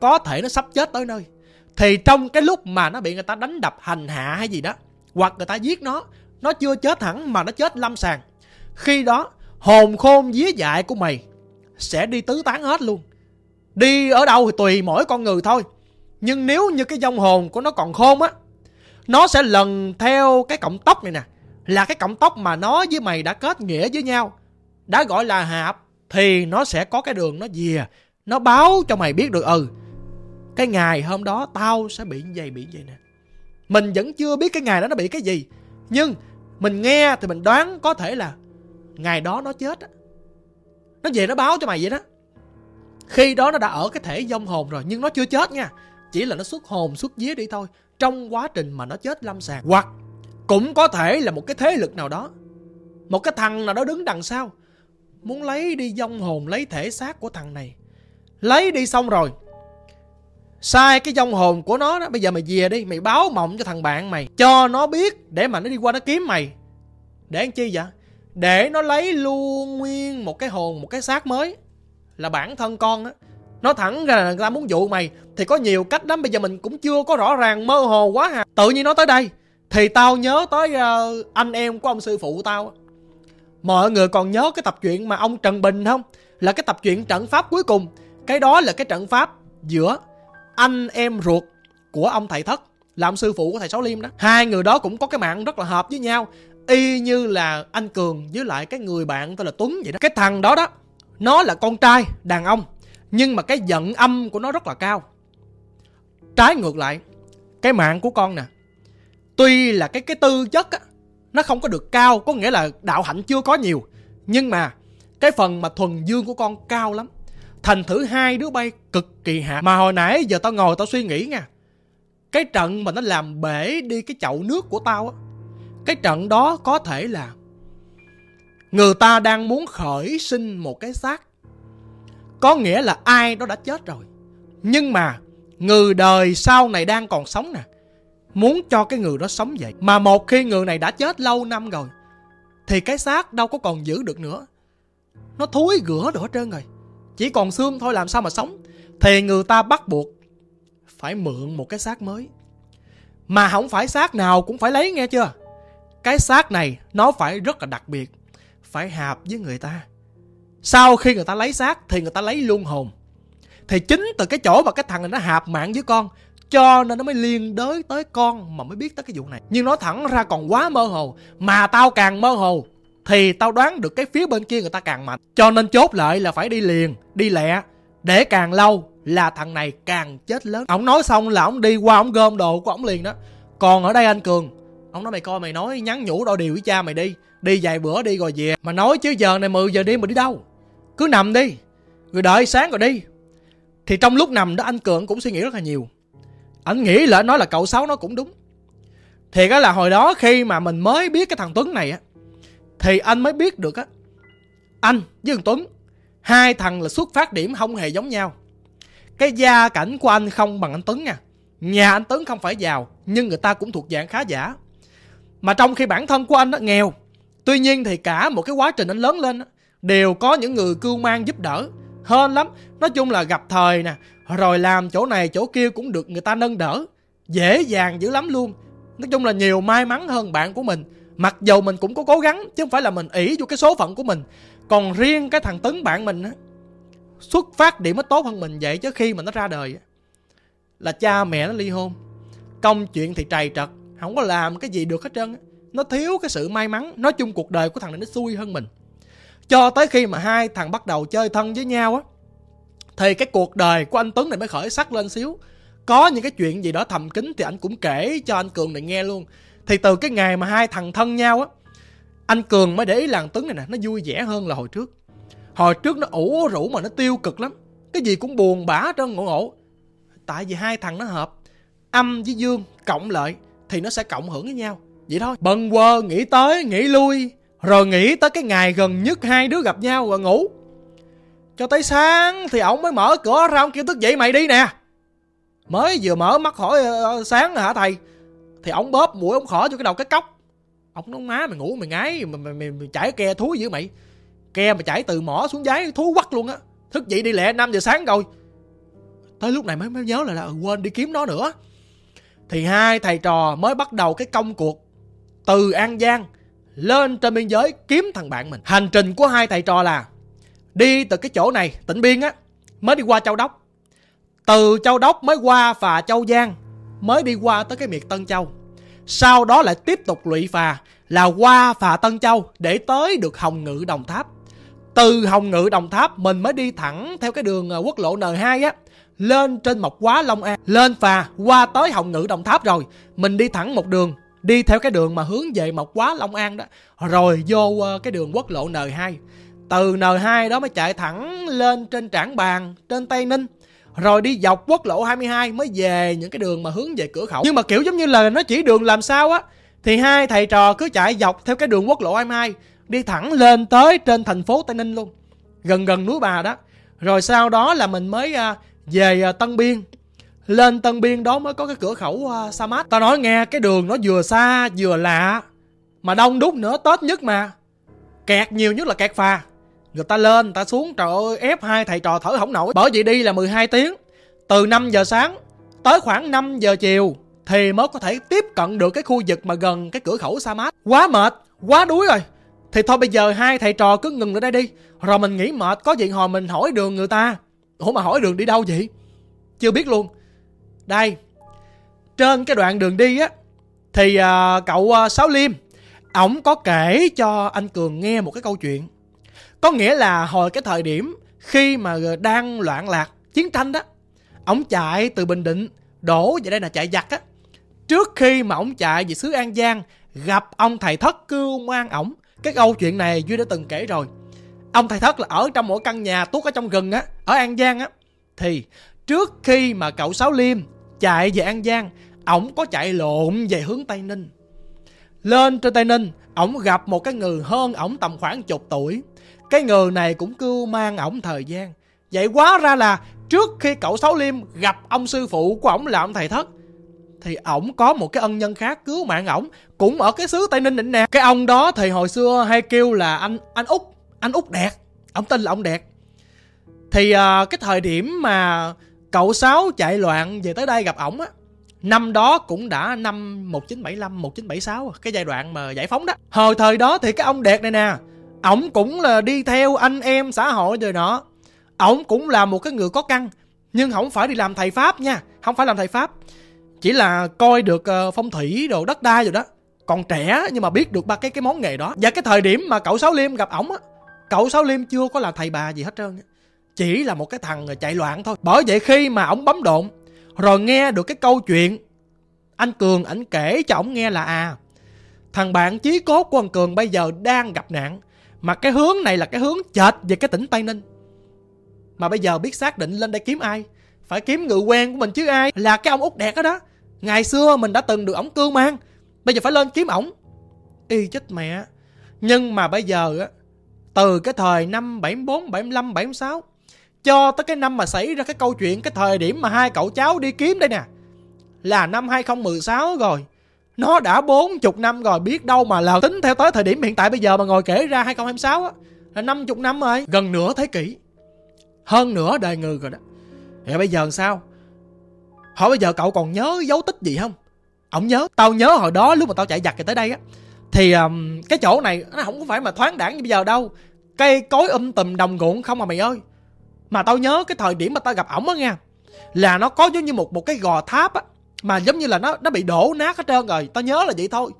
S1: Có thể nó sắp chết tới nơi, Thì trong cái lúc mà nó bị người ta đánh đập hành hạ hay gì đó, Hoặc người ta giết nó Nó chưa chết hẳn mà nó chết lâm sàng. Khi đó, hồn khôn día dại của mày Sẽ đi tứ tán hết luôn. Đi ở đâu thì tùy mỗi con người thôi. Nhưng nếu như cái dông hồn của nó còn khôn á, nó sẽ lần theo cái cọng tóc này nè. Là cái cọng tóc mà nó với mày đã kết nghĩa với nhau. Đã gọi là hạp. Thì nó sẽ có cái đường nó về. Nó báo cho mày biết được ừ. Cái ngày hôm đó tao sẽ bị như vậy bị như vậy nè. Mình vẫn chưa biết cái ngày đó nó bị cái gì. Nhưng mình nghe thì mình đoán có thể là ngày đó nó chết á. Nó về nó báo cho mày vậy đó. Khi đó nó đã ở cái thể vong hồn rồi, Nhưng nó chưa chết nha. Chỉ là nó xuất hồn, xuất vía đi thôi. Trong quá trình mà nó chết lâm sàng, Hoặc cũng có thể là một cái thế lực nào đó, Một cái thằng nào đó đứng đằng sau, Muốn lấy đi vong hồn, Lấy thể xác của thằng này. Lấy đi xong rồi, Sai cái vong hồn của nó đó, Bây giờ mày về đi, Mày báo mộng cho thằng bạn mày, Cho nó biết Để mà nó đi qua nó kiếm mày. Để ăn chi vậy? Để nó lấy luôn nguyên một cái hồn, Một cái xác mới là bản thân con á. Nó thẳng ra là người ta muốn dụ mày Thì có nhiều cách lắm Bây giờ mình cũng chưa có rõ ràng mơ hồ quá hà. Tự nhiên nói tới đây Thì tao nhớ tới uh, anh em của ông sư phụ tao Mọi người còn nhớ cái tập truyện mà ông Trần Bình không? Là cái tập truyện trận pháp cuối cùng. Cái đó là cái trận pháp giữa anh em ruột của ông thầy thất là ông sư phụ của thầy Sáu Liêm đó. Hai người đó cũng có cái mạng rất là hợp với nhau Y như là anh Cường với lại cái người bạn tên là Tuấn vậy đó. Cái thằng đó đó nó là con trai, đàn ông, Nhưng mà cái giận âm của nó rất là cao. Trái ngược lại, Cái mạng của con nè, Tuy là cái cái tư chất á, Nó không có được cao, Có nghĩa là đạo hạnh chưa có nhiều, Nhưng mà Cái phần mà thuần dương của con cao lắm. Thành thử hai đứa bay cực kỳ hạ. Mà hồi nãy giờ tao ngồi tao suy nghĩ nha, Cái trận mà nó làm bể đi cái chậu nước của tao á, Cái trận đó có thể là Người ta đang muốn khởi sinh một cái xác. Có nghĩa là ai đó đã chết rồi. Nhưng mà Người đời sau này đang còn sống nè. Muốn cho cái người đó sống vậy. Mà một khi người này đã chết lâu năm rồi, Thì cái xác đâu có còn giữ được nữa. Nó thúi rửa đổ trơn rồi. Chỉ còn xương thôi, làm sao mà sống? Thì người ta bắt buộc Phải mượn một cái xác mới. Mà không phải xác nào cũng phải lấy, nghe chưa? Cái xác này Nó phải rất là đặc biệt. Phải hạp với người ta Sau khi người ta lấy xác Thì người ta lấy luôn hồn Thì chính từ cái chỗ mà cái thằng này nó hạp mạng với con cho nên nó mới liên đới tới con mà mới biết tới cái vụ này nhưng nói thẳng ra còn quá mơ hồ mà tao càng mơ hồ thì tao đoán được cái phía bên kia người ta càng mạnh. Cho nên chốt lại là phải đi liền, đi lẹ. Để càng lâu là thằng này càng chết lớn. Ông nói xong là ông đi qua ông gom đồ của ông liền đó. Còn ở đây anh Cường, ông nói, mày coi, mày nói, nhắn nhủ đôi điều với cha mày đi. Đi vài bữa, đi rồi về. Mà nói chứ giờ này 10 giờ đi mà đi đâu. Cứ nằm đi. Rồi đợi sáng rồi đi. Thì trong lúc nằm đó, anh Cường cũng suy nghĩ rất là nhiều. Anh nghĩ là nói là cậu Sáu nó cũng đúng. Thiệt á là hồi đó khi mà mình mới biết cái thằng Tuấn này á, thì anh mới biết được á, anh với thằng Tuấn, hai thằng là xuất phát điểm không hề giống nhau cái gia cảnh của anh không bằng anh Tuấn nha nhà anh Tuấn không phải giàu, nhưng người ta cũng thuộc dạng khá giả mà trong khi bản thân của anh đó nghèo, tuy nhiên thì cả một cái quá trình anh lớn lên đều có những người cưu mang giúp đỡ. Hơn lắm, nói chung là gặp thời nè, rồi làm chỗ này chỗ kia cũng được người ta nâng đỡ. Dễ dàng dữ lắm luôn. Nói chung là nhiều may mắn hơn bạn của mình. Mặc dù mình cũng có cố gắng, Chứ không phải là mình ỷ vô cái số phận của mình. Còn riêng cái thằng Tấn bạn mình á, Xuất phát điểm nó tốt hơn mình vậy Chứ khi mà nó ra đời Là cha mẹ nó ly hôn. Công chuyện thì trầy trật. Không có làm cái gì được hết trơn Nó thiếu cái sự may mắn, Nói chung cuộc đời của thằng này nó xui hơn mình. Cho tới khi mà hai thằng bắt đầu chơi thân với nhau á, Thì cái cuộc đời của anh Tuấn này mới khởi sắc lên xíu. Có những cái chuyện gì đó thầm kín Thì anh cũng kể cho anh Cường này nghe luôn. Thì từ cái ngày mà hai thằng thân nhau á, Anh Cường mới để ý làng Tuấn này nè, Nó vui vẻ hơn là hồi trước. Hồi trước nó ủ rũ mà nó tiêu cực lắm. Cái gì cũng buồn bã trơn ngộ ngộ. Tại vì hai thằng nó hợp, Âm với dương, cộng lại. Thì nó sẽ cộng hưởng với nhau. Vậy thôi. Bần quơ nghĩ tới nghĩ lui Rồi nghĩ tới cái ngày gần nhất hai đứa gặp nhau rồi ngủ. Cho tới sáng thì ổng mới mở cửa ra ông kêu thức dậy mày đi nè. Mới vừa mở mắt khỏi uh, ờ, ờ, sáng hả thầy? Thì ổng bóp mũi ổng khỏi cho cái đầu cái cốc. Ổng nói má mày ngủ mày ngái mày, mày, mày, mày chảy ke thúi dữ mày. Ke mà chảy từ mỏ xuống giấy thú quắc luôn á. Thức dậy đi lẹ 5 giờ sáng rồi. Tới lúc này mới mới nhớ là, là quên đi kiếm nó nữa thì hai thầy trò mới bắt đầu cái công cuộc từ an giang lên trên biên giới kiếm thằng bạn mình hành trình của hai thầy trò là đi từ cái chỗ này, tỉnh biên á, mới đi qua châu đốc từ châu đốc mới qua phà châu giang, mới đi qua tới cái miệt Tân Châu. Sau đó lại tiếp tục lụy phà, là qua phà Tân Châu để tới được Hồng Ngự Đồng Tháp. Từ Hồng Ngự Đồng Tháp mình mới đi thẳng theo cái đường ờ, quốc lộ N2 á lên trên Mộc Quá Long An, lên phà qua tới Hồng Ngự Đồng Tháp rồi, mình đi thẳng một đường, đi theo cái đường mà hướng về Mộc Quá Long An đó, rồi vô ờ, cái đường quốc lộ N2. Từ N2 đó mới chạy thẳng lên trên Trảng Bàng, trên Tây Ninh. Rồi đi dọc quốc lộ 22 mới về những cái đường mà hướng về cửa khẩu. Nhưng mà kiểu giống như là nó chỉ đường làm sao á thì hai thầy trò cứ chạy dọc theo cái đường quốc lộ 22 đi thẳng lên tới trên thành phố Tây Ninh luôn gần gần núi Bà đó. Rồi sau đó là mình mới ờ, về à, Tân Biên. Lên Tân Biên đó mới có cái cửa khẩu uh, Sa Mát. Tao nói nghe cái đường nó vừa xa vừa lạ mà đông đúc nữa Tết nhất mà. Kẹt nhiều nhất là kẹt phà. Người ta lên người ta xuống trời ơi ép hai thầy trò thở không nổi. Bởi vì đi là 12 tiếng. Từ 5 giờ sáng tới khoảng 5 giờ chiều thì mới có thể tiếp cận được cái khu vực mà gần cái cửa khẩu Sa Mát. Quá mệt quá đuối rồi. Thì thôi bây giờ hai thầy trò cứ ngừng ở đây đi. Rồi mình nghỉ mệt có chuyện hồi mình hỏi đường người ta ủa mà hỏi đường đi đâu vậy? Chưa biết luôn. Đây trên cái đoạn đường đi á thì à, cậu à, Sáu Liêm ổng có kể cho anh Cường nghe một cái câu chuyện. Có nghĩa là hồi cái thời điểm khi mà đang loạn lạc chiến tranh đó ổng chạy từ Bình Định đổ về đây là chạy giặc á. Trước khi mà ổng chạy về xứ An Giang gặp ông thầy thất cưu mang ổng. Cái câu chuyện này duy đã từng kể rồi ông thầy thất là ở trong mỗi căn nhà, tuốt ở trong rừng á, ở An Giang á. Thì trước khi mà cậu Sáu Liêm chạy về An Giang, ổng có chạy lộn về hướng Tây Ninh. Lên trên Tây Ninh, ổng gặp một cái người hơn ổng tầm khoảng chục tuổi. Cái người này cũng cưu mang ổng thời gian. Vậy quá ra là trước khi cậu Sáu Liêm gặp ông sư phụ của ổng là ông thầy thất, thì ổng có một cái ân nhân khác cứu mạng ổng, cũng ở cái xứ tây ninh định nè. Cái ông đó thì hồi xưa hay kêu là anh anh út anh út đẹp ông tên là ông đẹp thì uh, cái thời điểm mà cậu sáu chạy loạn về tới đây gặp ổng á năm đó cũng đã năm 1975 1976 à, cái giai đoạn mà giải phóng đó. Hồi thời đó thì cái ông đẹp này nè ổng cũng là đi theo anh em xã hội rồi nọ. Ổng cũng là một cái người có căn nhưng không phải đi làm thầy pháp nha không phải làm thầy pháp. Chỉ là coi được ờ, phong thủy đồ đất đai rồi đó. Còn trẻ nhưng mà biết được ba cái cái món nghề đó. Và cái thời điểm mà cậu sáu liêm gặp ổng á cậu sáu liêm chưa có là thầy bà gì hết trơn chỉ là một cái thằng chạy loạn thôi. Bởi vậy khi mà ổng bấm độn, rồi nghe được cái câu chuyện, anh cường ảnh kể cho ổng nghe là à thằng bạn chí cốt của anh cường bây giờ đang gặp nạn, mà cái hướng này là cái hướng chệch về cái tỉnh tây ninh. Mà bây giờ biết xác định lên đây kiếm ai, phải kiếm người quen của mình chứ ai, là cái ông út đẹp đó đó. Ngày xưa mình đã từng được ổng cương mang, bây giờ phải lên kiếm ổng. Y chết mẹ. Nhưng mà bây giờ á từ cái thời năm 74, 75, 76 cho tới cái năm mà xảy ra cái câu chuyện cái thời điểm mà hai cậu cháu đi kiếm đây nè là năm 2016 rồi. Nó đã 40 năm rồi biết đâu mà là tính theo tới thời điểm hiện tại bây giờ mà ngồi kể ra 2026 á là 50 năm rồi. Gần nửa thế kỷ hơn nửa đời người rồi đó. Vậy bây giờ sao? Hỏi bây giờ cậu còn nhớ dấu tích gì không? Ông nhớ Tao nhớ hồi đó lúc mà tao chạy giặt tới đây á thì um, cái chỗ này Nó không có phải mà thoáng đẳng như bây giờ đâu. Cây cối um tùm đồng ruộng không mà mày ơi. Mà tao nhớ cái thời điểm mà tao gặp ổng á nha Là nó có giống như một một cái gò tháp á Mà giống như là nó nó bị đổ nát hết trơn rồi. Tao nhớ là vậy thôi.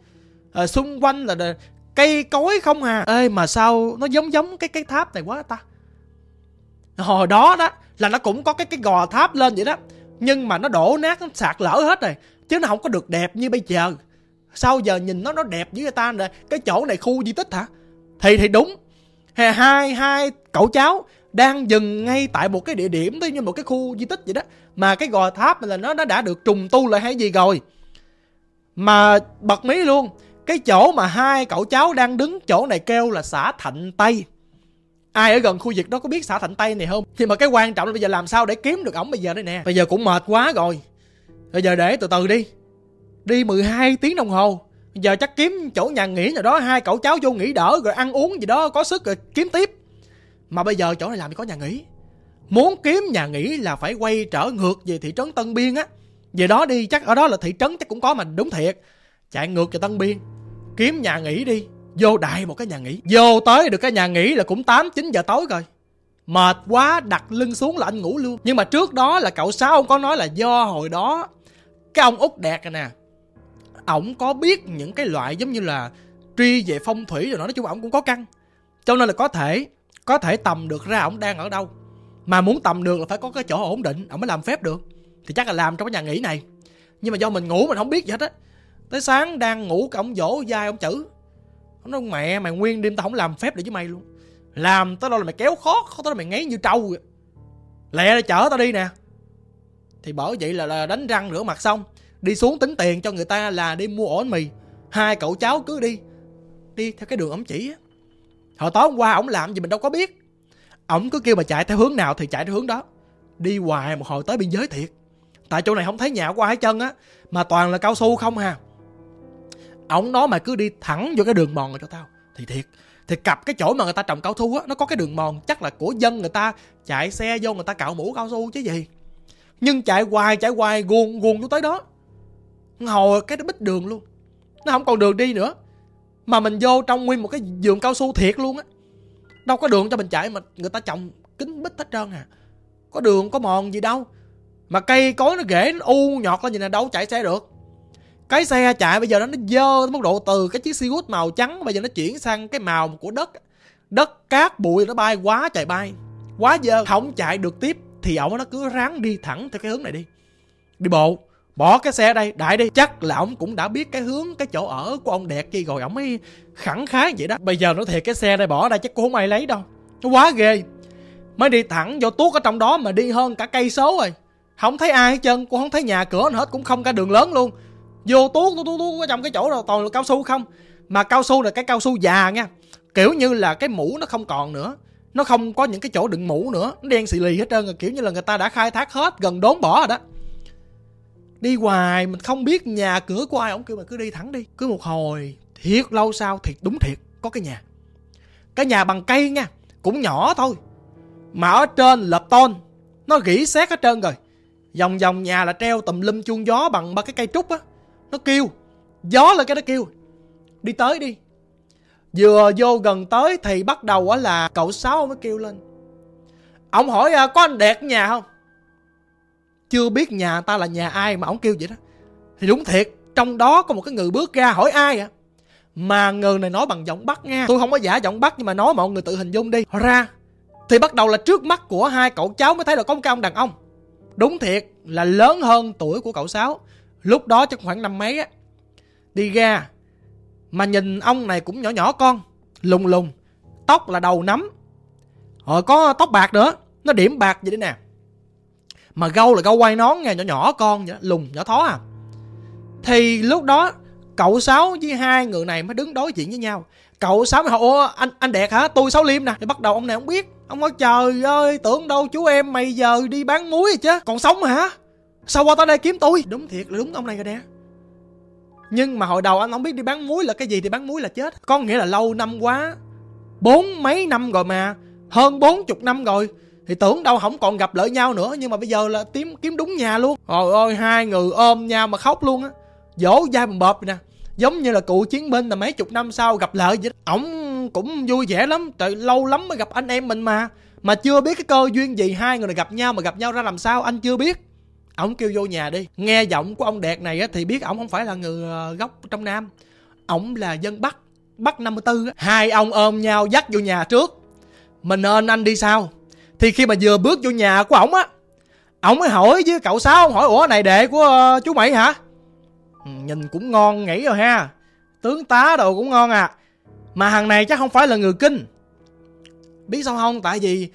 S1: À, Xung quanh là cây cối không à. Ê mà sao nó giống giống cái cái tháp này quá ta? Hồi đó đó là nó cũng có cái cái gò tháp lên vậy đó nhưng mà nó đổ nát nó sạt lở hết rồi chứ nó không có được đẹp như bây giờ sao giờ nhìn nó nó đẹp với người ta? Rồi cái chỗ này khu di tích hả? Thì thì đúng. Hai hai hai cậu cháu đang dừng ngay tại một cái địa điểm tới như một cái khu di tích vậy đó. Mà cái gò tháp là nó nó đã được trùng tu lại hay gì rồi? Mà bật mí luôn, cái chỗ mà hai cậu cháu đang đứng chỗ này kêu là xã thạnh tây. Ai ở gần khu vực đó có biết xã Thạnh Tây này không? Nhưng mà cái quan trọng là bây giờ làm sao để kiếm được ổng bây giờ đây nè? Bây giờ cũng mệt quá rồi. Bây giờ để từ từ đi đi 12 tiếng đồng hồ. Giờ chắc kiếm chỗ nhà nghỉ nào đó, hai cậu cháu vô nghỉ đỡ rồi ăn uống gì đó, có sức rồi kiếm tiếp. Mà bây giờ chỗ này làm gì có nhà nghỉ? Muốn kiếm nhà nghỉ là phải quay trở ngược về thị trấn Tân Biên á. Về đó đi, chắc ở đó là thị trấn chắc cũng có mà, đúng thiệt. Chạy ngược về Tân Biên. Kiếm nhà nghỉ đi. Vô đại một cái nhà nghỉ. Vô tới được cái nhà nghỉ là cũng 8-9 giờ tối rồi. Mệt quá, đặt lưng xuống là anh ngủ luôn. Nhưng mà trước đó là cậu Sáu ông có nói là do hồi đó Cái ông út đẹp này nè Ổng có biết những cái loại giống như là Truy về phong thủy rồi nói chung ổng cũng có căn. Cho nên là có thể Có thể tầm được ra ổng đang ở đâu. Mà muốn tầm được là phải có cái chỗ ổn định Ổng mới làm phép được. Thì chắc là làm trong cái nhà nghỉ này. Nhưng mà do mình ngủ mình không biết gì hết á. Tới sáng đang ngủ cái ổng dỗ dai ổng chữ. Ổng nói mẹ mày nguyên đêm tao không làm phép được với mày luôn. Làm tới đâu là mày kéo khó khó tới là mày ngáy như trâu vậy. Lẹ ra chở tao đi nè. Thì bởi vậy là, là đánh răng rửa mặt xong đi xuống tính tiền cho người ta là đi mua ổ bánh mì. Hai cậu cháu cứ đi. Đi theo cái đường ổng chỉ á. Hồi tối hôm qua ổng làm gì mình đâu có biết. Ổng cứ kêu mà chạy theo hướng nào thì chạy theo hướng đó. Đi hoài một hồi tới biên giới thiệt. Tại chỗ này không thấy nhà qua hai chân á, mà toàn là cao su không hà ổng nói mà cứ đi thẳng vô cái đường mòn cho tao. Thì thiệt, thì cặp cái chỗ mà người ta trồng cao su á, nó có cái đường mòn, chắc là của dân người ta, chạy xe vô người ta cạo mũ cao su chứ gì. Nhưng chạy hoài chạy hoài guồn guồn vô tới đó ngồi cái nó bích đường luôn. Nó không còn đường đi nữa. Mà mình vô trong nguyên một cái giường cao su thiệt luôn á. Đâu có đường cho mình chạy mà người ta trồng kính bích hết trơn à. Có đường, có mòn gì đâu. Mà cây cối nó rễ, nó u nhọt lên gì nè, đâu chạy xe được. Cái xe chạy bây giờ nó nó dơ mức độ từ cái chiếc Sigut màu trắng bây giờ nó chuyển sang cái màu của đất đất cát bụi nó bay, quá trời bay. Quá dơ, không chạy được tiếp thì ổng nó cứ ráng đi thẳng theo cái hướng này đi. Đi bộ bỏ cái xe đây, đại đi. Chắc là ông cũng đã biết cái hướng, cái chỗ ở của ông đẹp kia rồi. Ông mới khẳng khái vậy đó. Bây giờ nó thiệt, cái xe đây bỏ đây chắc cũng không ai lấy đâu. Nó quá ghê. Mới đi thẳng vô tuốt ở trong đó mà đi hơn cả cây số rồi. Không thấy ai hết trơn, cũng không thấy nhà cửa nữa hết, cũng không cả đường lớn luôn. Vô tuốt tuốt tuốt tuốt ở trong cái chỗ nào toàn là cao su không? Mà cao su là cái cao su già nha. Kiểu như là cái mũ nó không còn nữa. Nó không có những cái chỗ đựng mũ nữa. Nó đen xì lì hết trơn rồi, kiểu như là người ta đã khai thác hết, gần đốn bỏ rồi đó đi hoài, mình không biết nhà cửa của ai, ông kêu mà cứ đi thẳng đi. Cứ một hồi, thiệt lâu sau, thiệt đúng thiệt, có cái nhà. Cái nhà bằng cây nha, cũng nhỏ thôi, mà ở trên lợp tôn nó gỉ xét hết trơn rồi. Vòng vòng nhà là treo tùm lum chuông gió bằng ba cái cây trúc á. Nó kêu, gió là cái nó kêu, đi tới đi. Vừa vô gần tới thì bắt đầu á là cậu sáu mới kêu lên. Ông hỏi à, có anh đẹp nhà không? Chưa biết nhà ta là nhà ai mà ổng kêu vậy đó. Thì đúng thiệt, trong đó có một cái người bước ra hỏi ai à? Mà người này nói bằng giọng bắc nha. Tôi không có giả giọng bắc nhưng mà nói mọi người tự hình dung đi. Ra, thì bắt đầu là trước mắt của hai cậu cháu mới thấy là có một cái ông đàn ông. Đúng thiệt là lớn hơn tuổi của cậu sáu. Lúc đó chắc khoảng năm mấy á. Đi ra, mà nhìn ông này cũng nhỏ nhỏ con, lùng lùng, tóc là đầu nắm rồi có tóc bạc nữa, nó điểm bạc vậy đấy nè mà gâu là gâu quay nón nha nhỏ nhỏ con vậy đó, lùng nhỏ thó à. Thì lúc đó cậu sáu với hai người này mới đứng đối diện với nhau. Cậu sáu mới hỏi ủa anh anh đẹp hả? Tôi sáu liêm nè. Thì bắt đầu ông này không biết. Ông nói trời ơi tưởng đâu chú em mày giờ đi bán muối rồi chứ. Còn sống hả? Sao qua tới đây kiếm tôi? Đúng thiệt là đúng ông này rồi nè. Nhưng mà hồi đầu anh không biết đi bán muối là cái gì thì bán muối là chết. Có nghĩa là lâu năm quá bốn mấy năm rồi mà hơn bốn chục năm rồi thì tưởng đâu không còn gặp lại nhau nữa, nhưng mà bây giờ là kiếm kiếm đúng nhà luôn. Trời ơi, hai người ôm nhau mà khóc luôn á. Dỗ dai bầm bợp nè. Giống như là cụ chiến binh là mấy chục năm sau gặp lại vậy ổng cũng vui vẻ lắm trời lâu lắm mới gặp anh em mình mà. Mà chưa biết cái cơ duyên gì hai người này gặp nhau mà gặp nhau ra làm sao, anh chưa biết. Ổng kêu vô nhà đi. Nghe giọng của ông đẹp này á, thì biết ổng không phải là người ờ, gốc trong nam. Ổng là dân bắc bắc 54 á. Hai ông ôm nhau dắt vô nhà trước. Mình nên anh đi sao? Thì khi mà vừa bước vô nhà của ổng á ổng mới hỏi với cậu sáu hỏi ủa này đệ của uh, chú mày hả? Ừ, nhìn cũng ngon nghĩ rồi ha. Tướng tá đồ cũng ngon à. Mà hàng này chắc không phải là người kinh. Biết sao không? Tại vì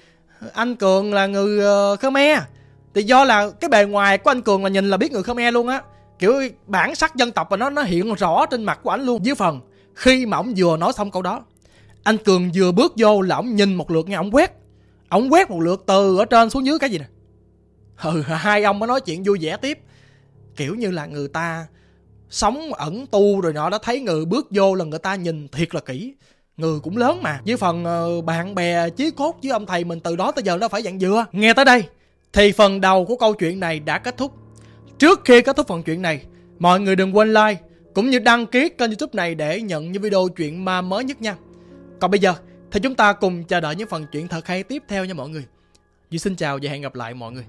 S1: anh cường là người uh, khmer. Thì do là cái bề ngoài của anh cường là nhìn là biết người khmer luôn á. Kiểu bản sắc dân tộc và nó nó hiện rõ trên mặt của anh luôn. Dưới phần khi mà ổng vừa nói xong câu đó anh cường vừa bước vô là ổng nhìn một lượt nghe ổng quét ổng quét một lượt từ ở trên xuống dưới cái gì nè? Ừ hai ông mới nói chuyện vui vẻ tiếp. Kiểu như là người ta sống ẩn tu rồi nọ đã thấy người bước vô là người ta nhìn thiệt là kỹ. Người cũng lớn mà. Với phần ờ, bạn bè chí cốt với ông thầy mình từ đó tới giờ nó phải dặn dừa. Nghe tới đây, thì phần đầu của câu chuyện này đã kết thúc. Trước khi kết thúc phần chuyện này, mọi người đừng quên like cũng như đăng ký kênh youtube này để nhận những video chuyện ma mới nhất nha. Còn bây giờ thì chúng ta cùng chờ đợi những phần chuyện thật hay tiếp theo nha mọi người. Duy xin chào và hẹn gặp lại mọi người.